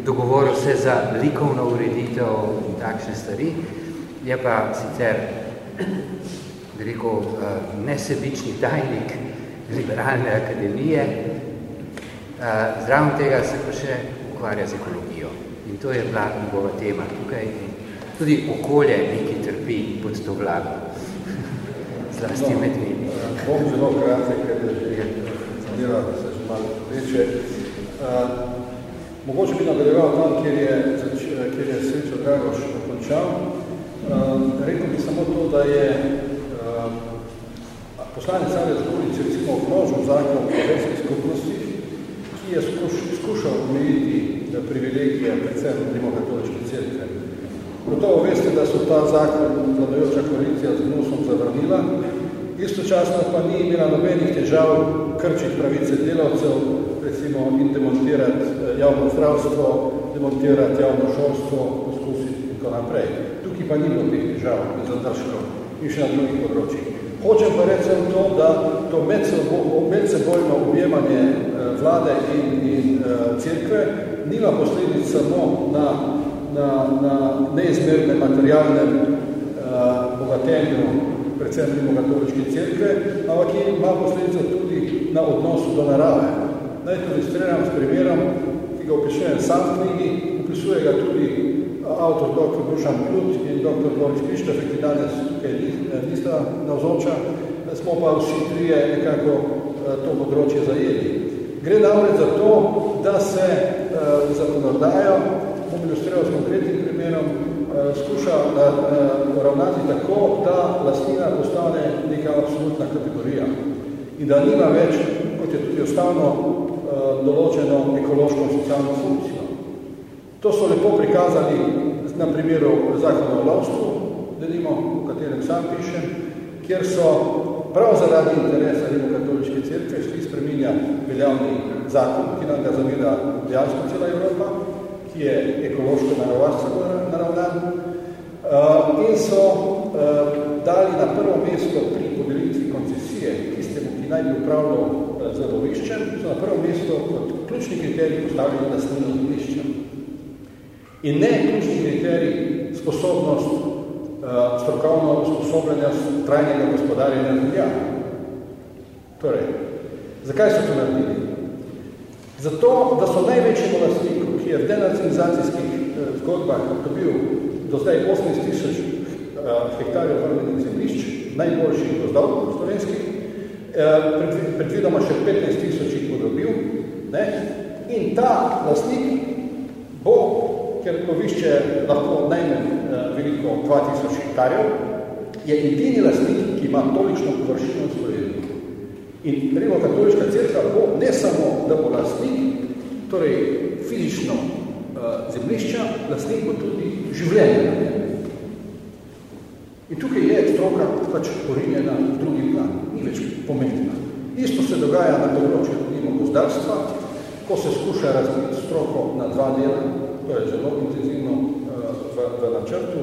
Uh, dogovoril se za likovno ureditev in takšne stvari. Je pa sicer, bi rekel, eh, nesebični tajnik liberalne akademije. Eh, Zraven tega se pa še ukvarja z ekologijo. In to je bila njegova tema tukaj. Tudi okolje neki trpi pod to vlado. <laughs> Zlasti no, med njimi. Bom zelo kratek, ker je da se že malo reče. Mogoče bi nadaljeval tam, kjer je, kjer je Srečo Dragoš končal. Uh, rekel bi samo to, da je uh, poslanec Arja Zgoric recimo vložil zakon o verskih skupnostih, ki je skuš, skušal omejiti privilegije predvsem rimokatoličke cerkve. Gotovo veste, da so ta zakon vladajoča koalicija z gnusom zavrnila, istočasno pa ni imela nobenih težav krčiti pravice delavcev, recimo in demontirati eh, javno zdravstvo, demontirati javno šolstvo, poskusiti in tako naprej. Tukaj pa ni bilo teh težav in zadržkov in še na drugih področjih. Hočem pa reči to, da to medsebojno objemanje eh, vlade in, in eh, cerkve nima posledic samo na, na, na neizmernem materialnem uh, bogatenju predvsem rimokatoličke cerkve, ampak ima posledico tudi na odnosu do narave. Naj to ilustriram s primerom, ki ga opisujem sam v knjigi, opisuje ga tudi avtor dr. Dušan Plut in dr. Boris Krištof, ki danes tukaj nista navzoča, smo pa vsi trije nekako to področje zajeli. Gre namreč za to, da se uh, zakonodajo, bom ilustriral s konkretnim primerom, uh, skuša uh, ravnati tako, da lastnina postane neka absolutna kategorija in da nima več, kot je tudi ostavno Eh, določeno ekološko in socialno funkcijo. To so lepo prikazali na primeru zakona o lovstvu, delimo, v katerem sam pišem, kjer so prav zaradi interesa rimokatoličke cerkve šli spreminja veljavni zakon, ki nam ga zaveda dejansko cela Evropa, ki je ekološko naravovarstvo naravnan, uh, in so uh, dali na prvo mesto pri podelitvi koncesije tistemu, ki naj bi upravljal z loviščem, so na prvo mesto kot ključni kriterij postavljeni lastnino lovišča. In ne ključni kriterij sposobnost uh, strokovno usposobljanja trajnega gospodarjenja zemlja. Torej, zakaj so to naredili? Zato, da so največjemu lastniku, ki je v denacionalizacijskih uh, zgodbah dobil do zdaj 18 tisoč uh, hektarjev vrmenih zemljišč, najboljših gozdov slovenskih, predvidoma še 15 tisoč jih bo dobil, ne? in ta lastnik bo, ker lovišče lahko najmen veliko 2000 hektarjev, je edini lastnik, ki ima tolično površino Sloveniji. In Rimokatoliška crkva bo ne samo, da bo lastnik, torej fizično uh, zemljišča, lastnik bo tudi življenje. In tukaj je stroka pač porinjena v drugi plan, ni več pomembna. Isto se dogaja na področju nimo gozdarstva, ko se skuša razbiti stroko na dva dela, to je zelo intenzivno uh, v, v načrtu,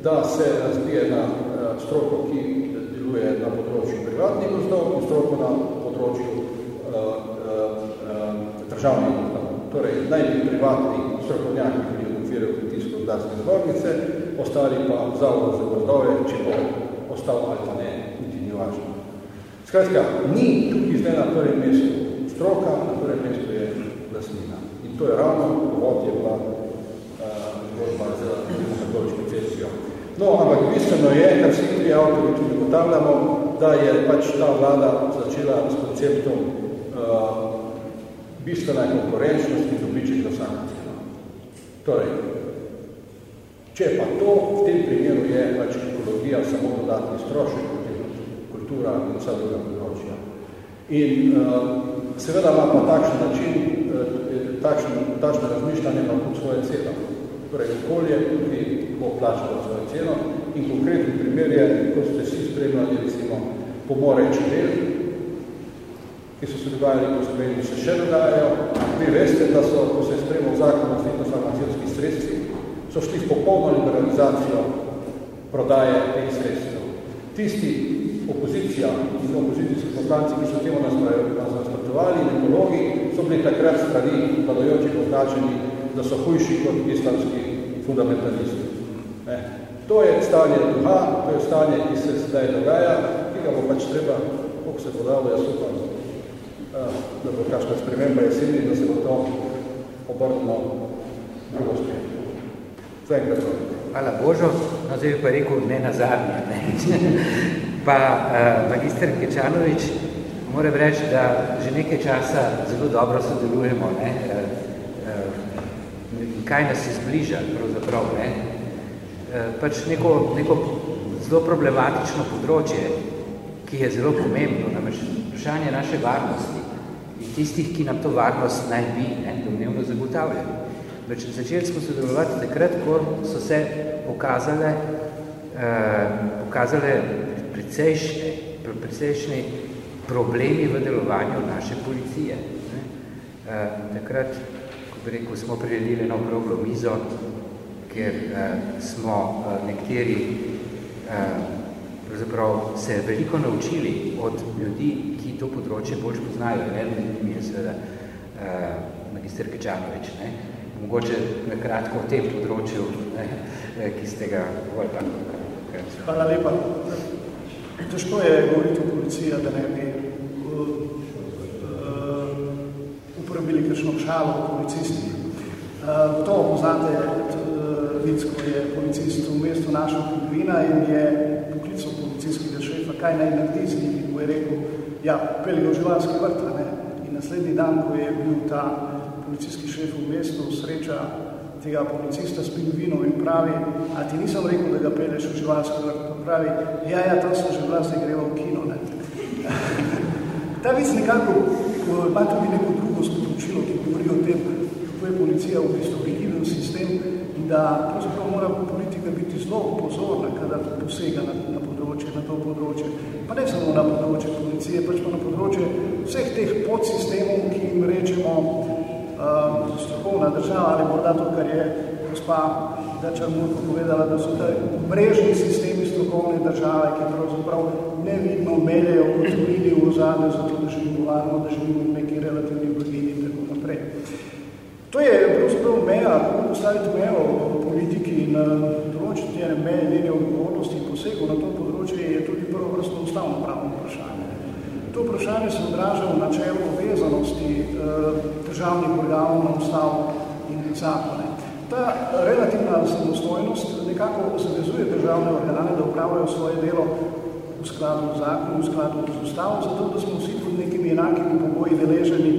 da se razbije na uh, stroko, ki deluje na področju privatnih gozdov in stroko na področju uh, državnih gozdov. Torej, najbolj privatni strokovnjaki pri okviru kmetijsko-gozdarske zbornice, ostali pa zavod za gozdove, če bo ostal ali pa ne, niti ni važno. Skratka, ni tukaj zdaj na prvem mestu stroka, na prvem mestu je lasnina. In to je ravno, povod je bila zgodba uh, za katoliško cesijo. No, ampak bistveno je, kar vsi tudi avtori tudi ugotavljamo, da je pač ta vlada začela s konceptom uh, bistvena konkurenčnost in dobiček za vsako ceno. Torej, če pa to, v tem primeru je pač ekologija samo dodatni strošek, kultura in vsa druga področja. In uh, seveda ima pa takšen način, uh, takšen, takšno razmišljanje ima tudi svoje celo. Torej, okolje tudi bo plačalo svojo ceno in konkretni primer je, ko ste vsi spremljali, recimo, pomore čebel, ki so se dogajali po Sloveniji, se še dogajajo. Vi veste, da so, ko se je spremljal zakon o fitofarmacijskih sredstvih, so šli v popolno liberalizacijo prodaje teh sredstv. Tisti opozicija in opozicijski poslanci, ki so temu nasprotovali, ekologi, so bili takrat strani vladajočih označeni, da so hujši kot islamski fundamentalisti. Ne. To je stanje duha, to je stanje, ki se sedaj dogaja, ki ga bo pač treba, koliko se podalo, jaz upam, da bo kakšna sprememba jeseni, da se bo to obrnilo drugo smer. Hvala Božo, no zdaj bi pa rekel ne nazadnje. Ne. <laughs> pa uh, magister Kečanovič, moram reči, da že nekaj časa zelo dobro sodelujemo. Ne. Uh, uh, kaj nas izbliža pravzaprav, ne. Uh, pač neko, neko zelo problematično področje, ki je zelo pomembno, namreč vprašanje naše varnosti in tistih, ki nam to varnost naj bi ne, domnevno zagotavljali. Več začeli smo sodelovati takrat, ko so se pokazale, eh, pokazale precejšnje, precejšnje problemi v delovanju naše policije. Ne. Eh, takrat, ko bi rekel, smo priredili na okroglo mizo, ker eh, smo eh, nekateri eh, se veliko naučili od ljudi, ki to področje bolj poznajo. Eden je seveda eh, magister Kečanovič. Ne. Mogoče na kratko o tem področju, ne, ki ste ga bolj pa. Hvala lepa. Težko je govoriti o policiji, da ne bi uporabili kakšno šalo o policistih. To poznate vic, ko je policist v mestu našel Pingvina in je poklical policijskega šefa, kaj naj naredi z njimi, ko je rekel, ja, peli v živalski vrt, ne. In naslednji dan, ko je bil ta policijski šef v mestu, sreča tega policista s pingvinom in pravi, a ti nisem rekel, da ga peleš v živalski vrt, pa pravi, ja, ja, tam sem že bila, zdaj greva v kino, ne. <laughs> ta vic nekako ima tudi neko drugo sporočilo, ki govori o tem, kako je policija v bistvu rigiden sistem, da pravzaprav mora politika biti zelo pozorna, kada posega na, na področje, na to področje. Pa ne samo na področje policije, pač pa na področje vseh teh podsistemov, ki jim rečemo um, strokovna država, ali morda to, kar je gospa Dačar Murko povedala, da so te mrežni sistemi strokovne države, ki pravzaprav nevidno meljejo kot mili v ozadju, zato da živimo varno, da živimo v neki relativni blagini in tako naprej. To je pravzaprav meja, kako postaviti mejo v politiki in določiti njene meje, njene odgovornosti in posegov na to področje je tudi prvo vrsto ustavno pravno vprašanje. To vprašanje se odraža v načelu vezanosti eh, državnih organov na ustav in zakone. Ta relativna samostojnost nekako zavezuje državne organe, da upravljajo svoje delo v skladu z zakonom, v skladu z ustavom, zato da smo vsi pod nekimi enakimi pogoji deleženi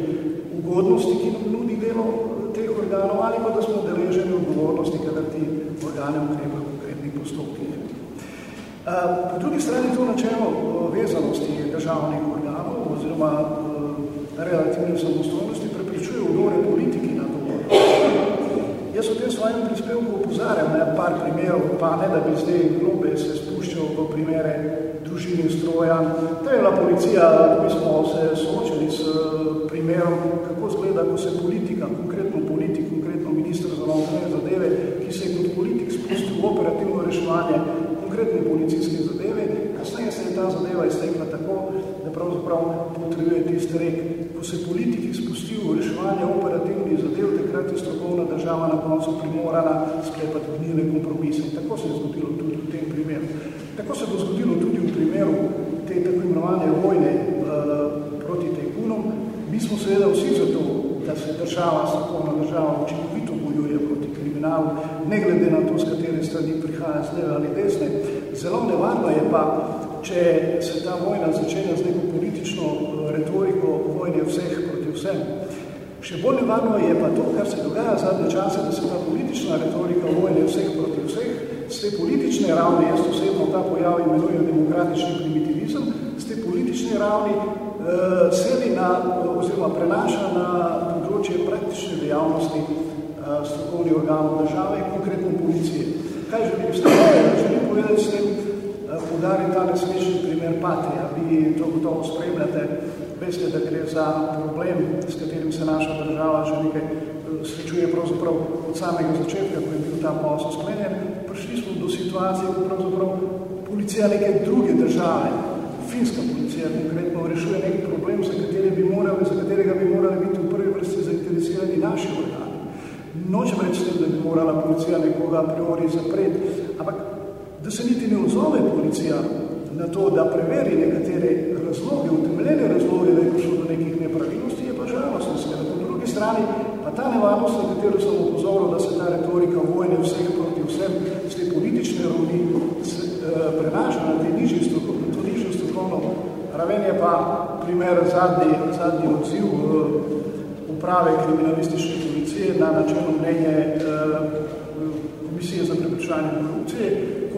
ugodnosti, ki nam nudi delo teh organov, ali pa da smo deleženi odgovornosti, kadar ti organe ukrepajo v konkretnih postopkih. Po drugi strani to načelo vezanosti državnih organov oziroma relativne samostojnosti prepričuje vdore politiki na to. Jaz v tem svojem prispevku opozarjam na par primerov, pa ne da bi zdaj globe se spuščal v primere družine stroja. To je bila policija, mi smo se soočili s primerom, kako zgleda, ko se politika, konkretno politik, konkretno minister za zadeve, ki se je kot politik spustil v operativno reševanje konkretne policijske zadeve, kasneje se je ta zadeva iztekla tako, da pravzaprav potrebuje tisti rek, ko se politiki spustijo v reševanje operativnih zadev, takrat je strokovna država na koncu primorana sklepati gnile kompromise. In tako se je zgodilo tudi v tem primeru. Tako se bo zgodilo tudi v primeru te tako imenovane vojne uh, proti tajkunom. Mi smo seveda vsi za to, da se država, strokovna država, učinkovito bojuje proti kriminalu, ne glede na to, z katere strani prihaja z leve ali desne. Zelo nevarno je pa, če se ta vojna začenja z neko politično retoriko vojne vseh proti vsem. Še bolj nevarno je pa to, kar se dogaja zadnje čase, da se ta politična retorika vojne vseh proti vseh, z te politične ravni, jaz osebno ta pojav imenujem demokratični primitivizem, z te politične ravni uh, sedi na, oziroma prenaša na področje praktične dejavnosti uh, strokovnih organov države, konkretno policije. Kaj želim s tem? Želim povedati s tem, podarim ta nesmešni primer Patrija. Vi to gotovo spremljate, veste, da gre za problem, s katerim se naša država že nekaj srečuje pravzaprav od samega začetka, ko je bil ta posel sklenjen. Prišli smo do situacije, ko pravzaprav policija neke druge države, finska policija konkretno, rešuje nek problem, za, bi morali, za katerega bi morali biti v prvi vrsti zainteresirani naši organi. Nočem reči tem, da bi morala policija nekoga a priori zapreti, ampak da se niti ne ozove policija na to, da preveri nekatere razloge, utemeljene razloge, da je prišlo do nekih nepravilnosti, je pa žalostno. Po drugi strani pa ta nevarnost, na katero sem upozoril, da se ta retorika vojne vseh proti vsem z te politične ravni se, eh, prenaša na te nižje strokovno, to nižje strokovno raven je pa primer zadnji, zadnji odziv v uprave kriminalistične policije na načelno mnenje eh, Komisije za preprečevanje korupcije,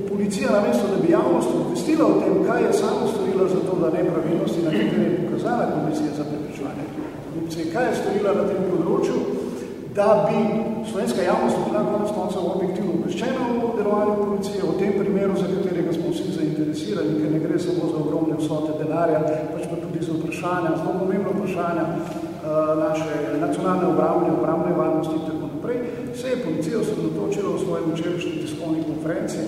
policija namesto, da bi javnost obvestila o tem, kaj je samo storila za to, da nepravilnosti, na katere je pokazala komisija za preprečevanje korupcije, kaj je storila na tem področju, da bi slovenska javnost bila konec koncev objektivno obveščena o delovanju policije, o tem primeru, za katerega smo vsi zainteresirani, ker ne gre samo za ogromne vsote denarja, pač pa tudi za vprašanja, zelo pomembno vprašanja naše nacionalne obrambne, obrambne varnosti in tako naprej, se je policija osredotočila v svojem včerajšnji tiskovni konferenci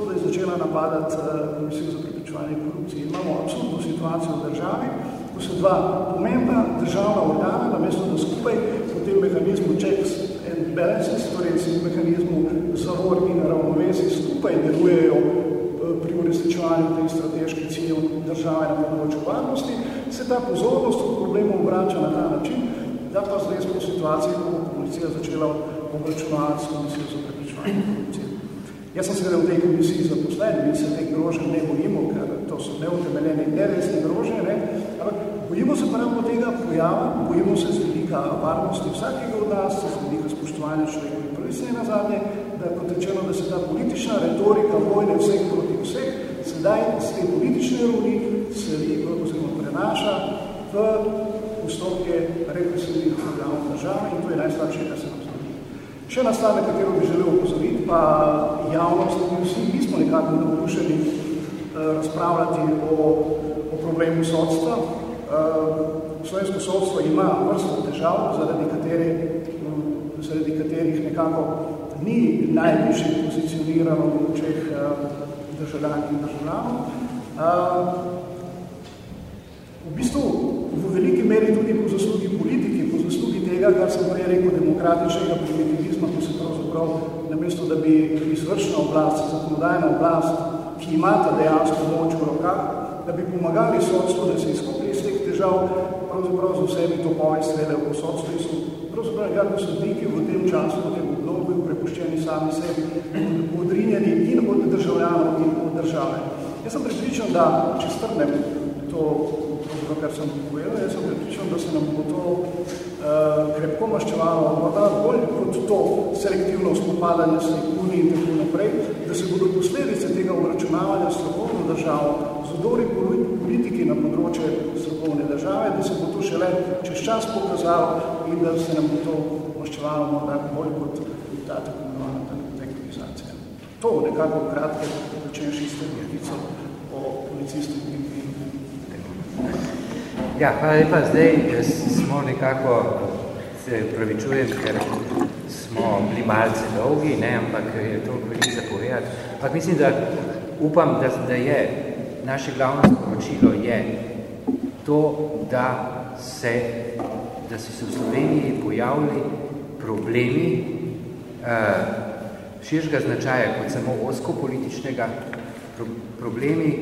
to, da je začela napadati eh, komisijo za preprečevanje korupcije. Imamo absolutno situacijo v državi, ko so dva pomembna državna organa, namesto da skupaj po tem mehanizmu checks and balances, torej v mehanizmu zavor in ravnovesi, skupaj delujejo eh, pri uresničevanju teh strateških ciljev države na področju varnosti, se ta pozornost od problemov vrača na ta način, da pa zdaj smo v situaciji, ko bo policija začela obračunati s komisijo za preprečevanje korupcije. Jaz sem seveda v tej komisiji zaposlen, mi se teh groženj ne bojimo, ker to so neutemeljene in neresne groženje, ne? ampak bojimo se pa ravno tega pojava, bojimo se z velika varnosti vsakega od nas, z velika spoštovanja človekovi pravice na zadnje, da je potečeno, da se ta politična retorika vojne vseh proti vseh sedaj z te politične rovni seli oziroma prenaša v postopke represivnih organov države in to je najslabše, kar se nam Še ena stvar, na katero bi želel upozoriti, pa javnost, mi vsi nismo nekako navdušeni eh, razpravljati o, o problemu sodstva. Eh, slovensko sodstvo ima vrsto težav, zaradi, katere, mm, zaradi katerih nekako ni najvišje pozicionirano v očeh eh, državljank in državljanov. V bistvu v veliki meri tudi po zaslugi politike, po zaslugi tega, kar sem prej rekel, demokratičnega primitivizma, ko se pravzaprav namesto, da bi izvršna oblast, zakonodajna oblast, ki imata dejansko moč v rokah, da bi pomagali sodstvo, da se izkopi iz teh težav, pravzaprav z vsemi to povest vele v sodstvu in so pravzaprav nekako sodniki v tem času, v tem sami sebi, odrinjeni in od državljanov in od države. Jaz sem pripričan, da če strnem to, kar sem povedal, jaz sem pripričan, da se nam bo to uh, krepko maščevalo, morda bolj kot to selektivno spopadanje s nekuni in tako naprej, da se bodo posledice tega obračunavanja strokovno državo z odori politiki na področje strokovne države, da se bo to šele čez čas pokazalo in da se nam bo to maščevalo morda bolj kot ta tako. To nekako kratke počenši s tem o policistih in Ja, hvala lepa. Zdaj smo nekako, se pravičujem, ker smo bili malce dolgi, ne, ampak je to veliko zapovedati. Ampak mislim, da upam, da, da je naše glavno sporočilo je to, da, se, da so se v Sloveniji pojavili problemi uh, širšega značaja kot samo osko političnega, pro, problemi,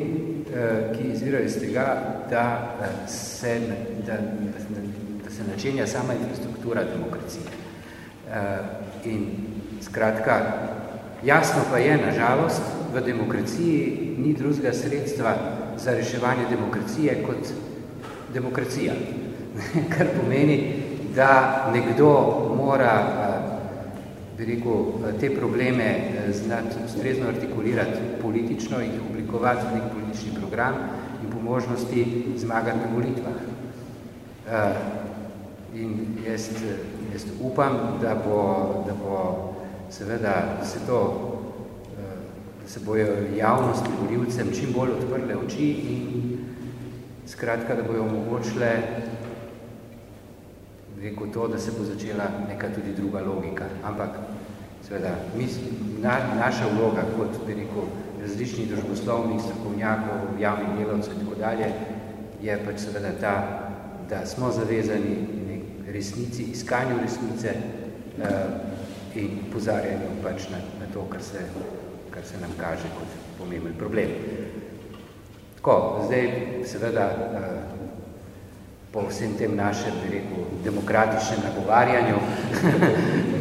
Eh, ki izvirajo iz tega, da eh, se, da, da, da se načenja sama infrastruktura demokracije. Eh, in skratka, jasno pa je, na žalost, v demokraciji ni drugega sredstva za reševanje demokracije kot demokracija. <laughs> Kar pomeni, da nekdo mora bi rekel, te probleme znati ustrezno artikulirati politično, jih oblikovati v nek politični program in po možnosti zmagati na volitvah. Uh, in jaz, jaz upam, da bo, da bo seveda se to, da se bojo javnosti volivcem čim bolj odprle oči in skratka, da bojo omogočile rekel to, da se bo začela neka tudi druga logika. Ampak seveda, mi, na, naša vloga kot bi rekel, različnih družboslovnih strokovnjakov, javnih delovcev in tako dalje, je pač seveda ta, da smo zavezani resnici, iskanju resnice uh, in pozarjanju pač na, na to, kar se, kar se nam kaže kot pomemben problem. Tako, zdaj seveda uh, po vsem tem našem, bi rekel, demokratičnem nagovarjanju <laughs>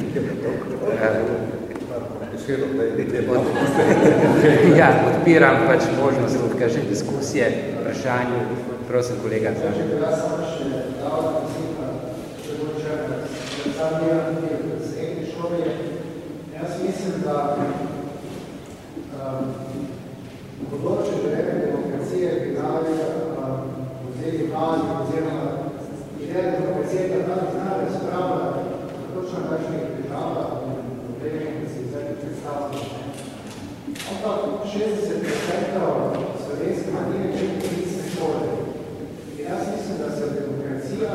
ja, odpiram pač možnost odkaže diskusije, vprašanje. Prosim, kolega. Jaz mislim, da um, področje želene demokracije bi dali um, vzeli vladi oziroma ideja demokracije, da ta bi 60% slovenske manjine če nisem šole. In jaz mislim, da se demokracija,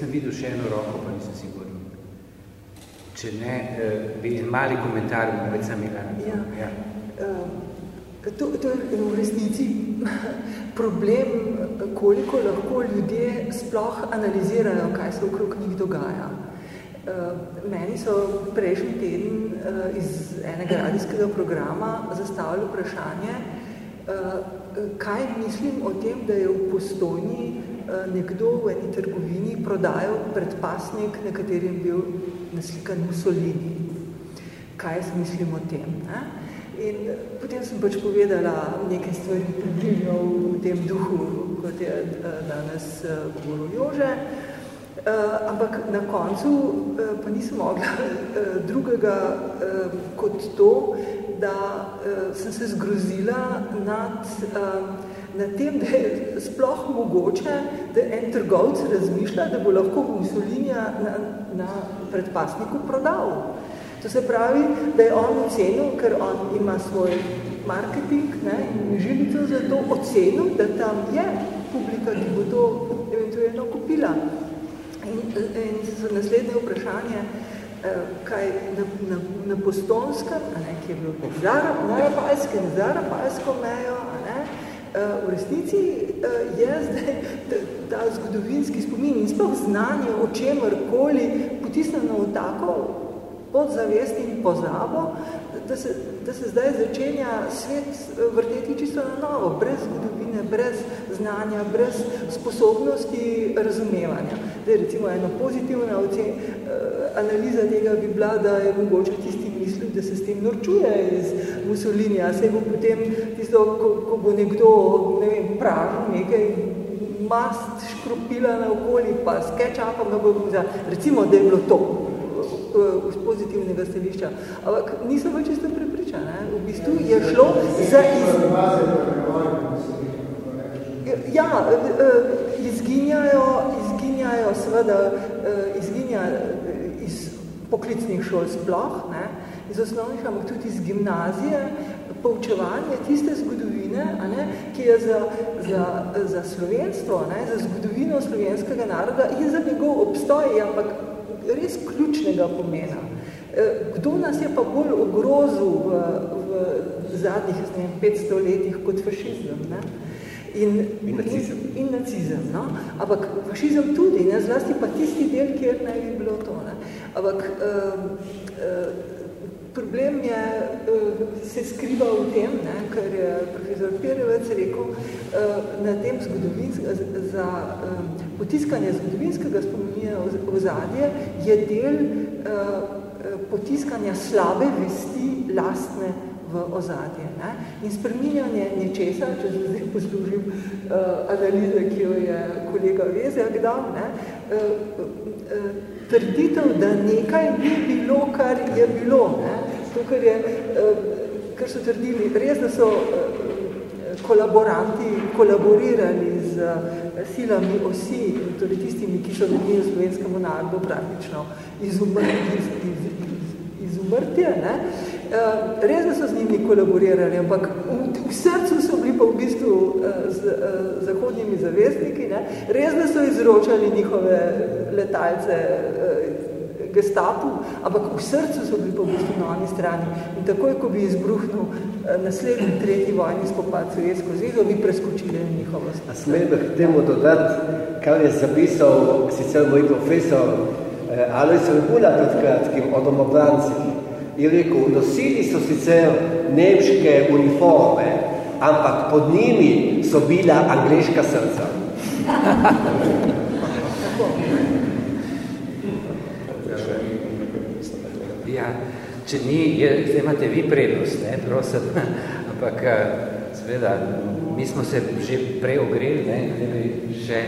Sem videl še eno roko, pa nisem siguren. Če ne, bi en mali komentar, med sam Milana. Ja. ja. To, to je v resnici <laughs> problem, koliko lahko ljudje sploh analizirajo, kaj se okrog njih dogaja. Meni so prejšnji teden iz enega radijskega programa zastavili vprašanje, kaj mislim o tem, da je v postojni nekdo v eni trgovini prodajal predpasnik, na katerem bil naslikan Mussolini. Kaj jaz mislim o tem? Ne? In potem sem pač povedala nekaj stvari približno v tem duhu, kot je danes govoril Jože. Ampak na koncu pa nisem mogla <laughs> drugega kot to, da sem se zgrozila nad na tem, da je sploh mogoče, da en trgovc razmišlja, da bo lahko Mussolinija na, na predpasniku prodal. To se pravi, da je on ocenil, ker on ima svoj marketing ne, in žilico za to ocenil, da tam je publika, ki bo to eventualno kupila. In, in naslednje vprašanje, kaj na, na, na Postonskem, a ne, ki je bilo na Rapalske, na Rapalsko mejo, a v resnici je zdaj ta zgodovinski spomin in sploh znanje o čemerkoli potisneno v tako podzavest in pozabo, da se, da se zdaj začenja svet vrteti čisto na novo, brez zgodovine, brez znanja, brez sposobnosti razumevanja. Zdaj, recimo, ena pozitivna ocen, analiza tega bi bila, da je mogoče tisti mislil, da se s tem norčuje iz Mussolinija, se bo potem tisto, ko, ko bo nekdo, ne vem, pražil nekaj mast škropila na okoli, pa s ketchupom, da bo, recimo, da je bilo to iz pozitivnega stališča. Ampak nisem več čisto prepričana. V bistvu je šlo za iz... Ja, izginjajo, izginjajo seveda, izginja iz poklicnih šol sploh, ne, iz osnovnih, ampak tudi iz gimnazije, poučevanje tiste zgodovine, a ne, ki je za, za, za slovenstvo, ne, za zgodovino slovenskega naroda in za njegov obstoj, ampak res ključnega pomena. Kdo nas je pa bolj ogrozil v, v zadnjih ne, 500 letih kot fašizem? Ne? In, in nacizem. In, in nacizem no? Ampak fašizem tudi, ne? zlasti pa tisti del, kjer naj bi bilo to. Ne? Ampak uh, uh, problem je, uh, se skriva v tem, ne? kar je profesor Pirjevec rekel, uh, na tem za uh, potiskanje zgodovinskega spominja v zadje je del potiskanja slabe vesti lastne v ozadje. Ne? In spreminjanje nečesa, če se zdaj poslužim uh, analize, ki jo je kolega Vezjak dal, ne? Uh, uh, trditev, da nekaj ni bilo, kar je bilo. Ne? To, kar, je, uh, kar so trdili, res, da so uh, kolaboranti kolaborirali z silami osi, torej tistimi, ki so nekaj slovenskemu narodu praktično izumrti, iz, iz, iz, izumrtje, ne? res, da so z njimi kolaborirali, ampak v, v srcu so bili pa v bistvu z, z zahodnimi zavestniki, ne? res, da so izročali njihove letalce gestapu, ampak v srcu so bili v bistvu na oni strani. In takoj, ko bi izbruhnil naslednji tretji vojni spopad Sovjetsko zvezo, bi preskočili njihovo A smem k temu dodati, kar je zapisal sicer moj profesor eh, Alois Rebula pred kratkim o domobrancih. Je rekel, nosili so sicer nemške uniforme, ampak pod njimi so bila angliška srca. Ja, če ni, je, zdaj imate vi prednost, ne, prosim, <laughs> ampak seveda, mi smo se že prej ogreli, ne, da bi še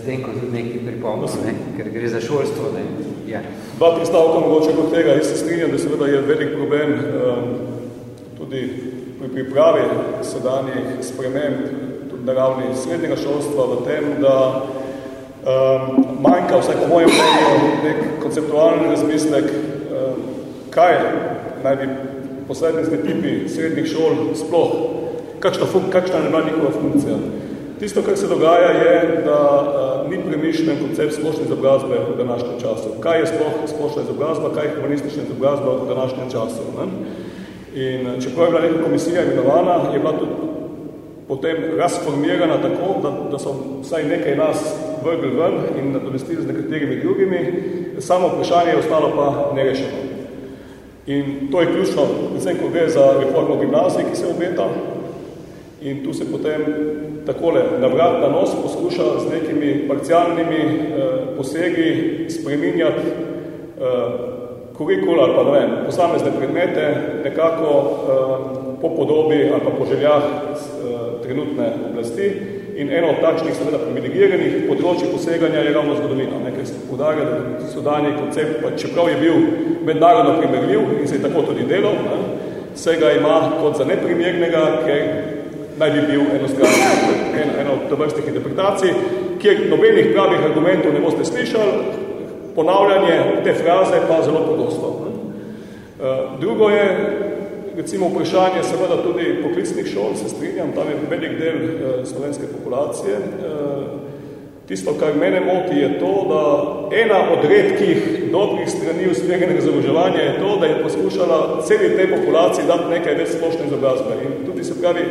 zdaj kot tudi nekaj pripomnil, ne, ker gre za šolstvo. Ne. Ja. Dva pristavka mogoče kot tega, jaz se strinjam, da seveda je velik problem um, tudi pri pripravi sedanjih sprememb tudi na ravni srednjega šolstva v tem, da um, manjka vsaj po mojem mnenju nek konceptualni razmislek, kaj naj bi poslednji tipi srednjih šol sploh, kakšna, kakšna ne bila njihova funkcija. Tisto, kar se dogaja, je, da uh, ni premišljen koncept splošne izobrazbe v današnjem času. Kaj je sploh splošna izobrazba, kaj je humanistična izobrazba v današnjem času? Ne? In čeprav je bila neka komisija imenovana, je bila tudi potem razformirana tako, da, da so vsaj nekaj nas vrgli ven in nadomestili z nekaterimi drugimi, samo vprašanje je ostalo pa nerešeno. In to je ključno, predvsem, ko gre za reformo gimnazije, ki se obeta, in tu se potem takole na vrat na nos poskuša z nekimi parcialnimi eh, posegi spreminjati eh, kurikul ali pa ne vem, posamezne predmete nekako eh, po podobi ali pa po željah eh, trenutne oblasti in eno od takšnih seveda privilegiranih področji poseganja je ravno zgodovina. Nekaj se podarja, da so danji koncept, pa čeprav je bil mednarodno primerljiv in se je tako tudi delal, ne, se ga ima kot za neprimernega, ker naj bi bil enostavno en, eno od tovrstnih interpretacij, kjer nobenih pravih argumentov ne boste slišali, ponavljanje te fraze pa zelo pogosto. Uh, drugo je, recimo, vprašanje seveda tudi poklicnih šol, se strinjam, tam je velik del uh, slovenske populacije. Uh, tisto, kar mene moti, je to, da ena od redkih dobrih strani usmerjenega zaboževanja je to, da je poskušala celi tej populaciji dati nekaj več splošne izobrazbe. In tudi se pravi,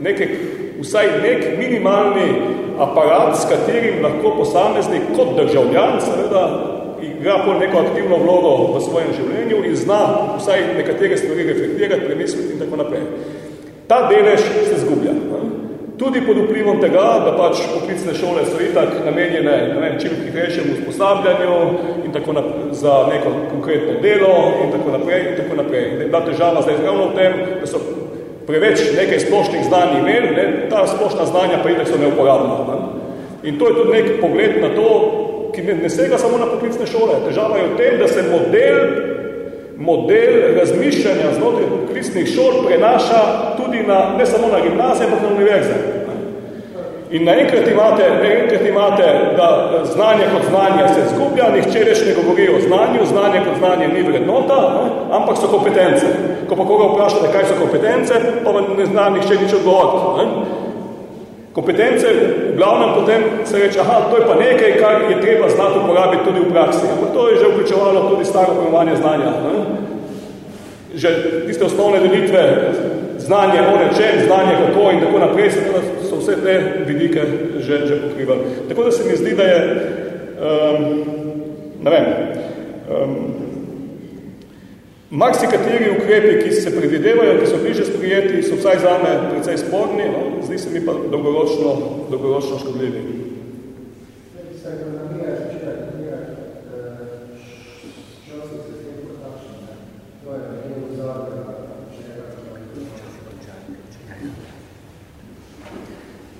nekaj, vsaj nek minimalni aparat, s katerim lahko posameznik kot državljan seveda igra pol neko aktivno vlogo v svojem življenju in zna vsaj nekatere stvari reflektirati, premisliti in tako naprej. Ta delež se zgublja. Tudi pod vplivom tega, da pač poklicne šole so itak namenjene ne vem, čim hitrejšemu usposabljanju in tako naprej, za neko konkretno delo in tako naprej in tako naprej. In da težava zdaj ravno v tem, da so preveč nekaj splošnih znanj imeli, ne, ta splošna znanja pa itak so neuporabna. Ne. In to je tudi nek pogled na to, ki ne, ne sega samo na poklicne šole. Težava je v tem, da se model, model razmišljanja znotraj poklicnih šol prenaša tudi na, ne samo na gimnazije, ampak na univerze. In naenkrat imate, naenkrat imate, da znanje kot znanje se zgublja, nihče več ne govori o znanju, znanje kot znanje ni vrednota, ampak so kompetence. Ko pa koga vprašate, kaj so kompetence, pa vam ne zna nihče nič odgovoriti. Kompetence, v glavnem potem se reče, aha, to je pa nekaj, kar je treba znati uporabiti tudi v praksi. Ampak to je že vključevalo tudi staro pojmovanje znanja. Ne? Že tiste osnovne delitve, znanje o nečem, znanje kako in tako naprej, se so vse te vidike že, že pokrivali. Tako da se mi zdi, da je, um, ne vem, um, Maksi kateri ukrepi, ki se predvidevajo, ki so bliže sprijeti, so vsaj zame precej sporni, no? zdi se mi pa dolgoročno, dolgoročno škodljivi.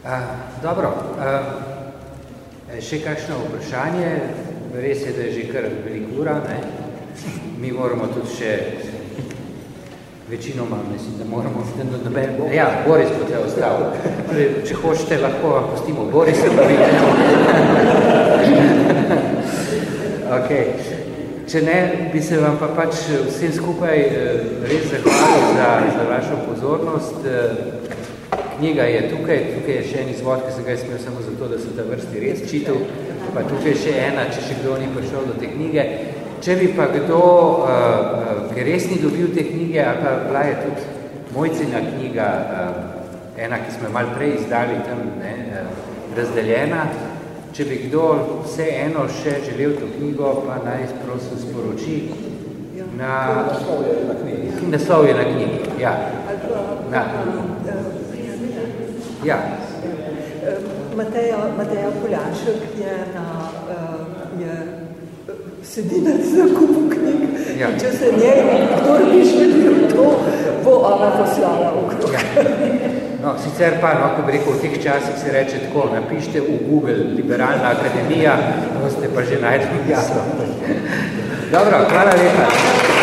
Uh, dobro, uh, še kakšno vprašanje, res je, da je že kar veliko ura, ne? Mi moramo tudi še večinoma, mislim, da moramo da doben, ja, Boris bo te ostal. Torej, če hočete, lahko pustimo Boris, pa vidimo. ok. Če ne, bi se vam pa pač vsem skupaj eh, res zahvalil za, za vašo pozornost. Eh, knjiga je tukaj, tukaj je še en izvod, ki sem ga smel samo zato, da se ta vrsti res čital, pa tukaj je še ena, če še kdo ni prišel do te knjige. Če bi pa kdo, uh, ki res ni dobil te knjige, ali pa bila je tudi mojcina knjiga, uh, ena, ki smo malo prej izdali tam ne, uh, razdeljena, če bi kdo vse eno še želel to knjigo, pa naj prosim sporoči na... Naslov je na knjigi. Naslov je na knjigi, ja. Na. Ja. Mateja, Mateja Poljanšek je na... Sedi na zakupu knjig, Ja. Če se njej, kdo bi želil to, bo ona poslala okrog. Ja. No, sicer pa, no, ko bi rekel, v teh časih se reče tako, napište v Google Liberalna akademija, no ste pa že najdli jasno. Dobro, hvala lepa.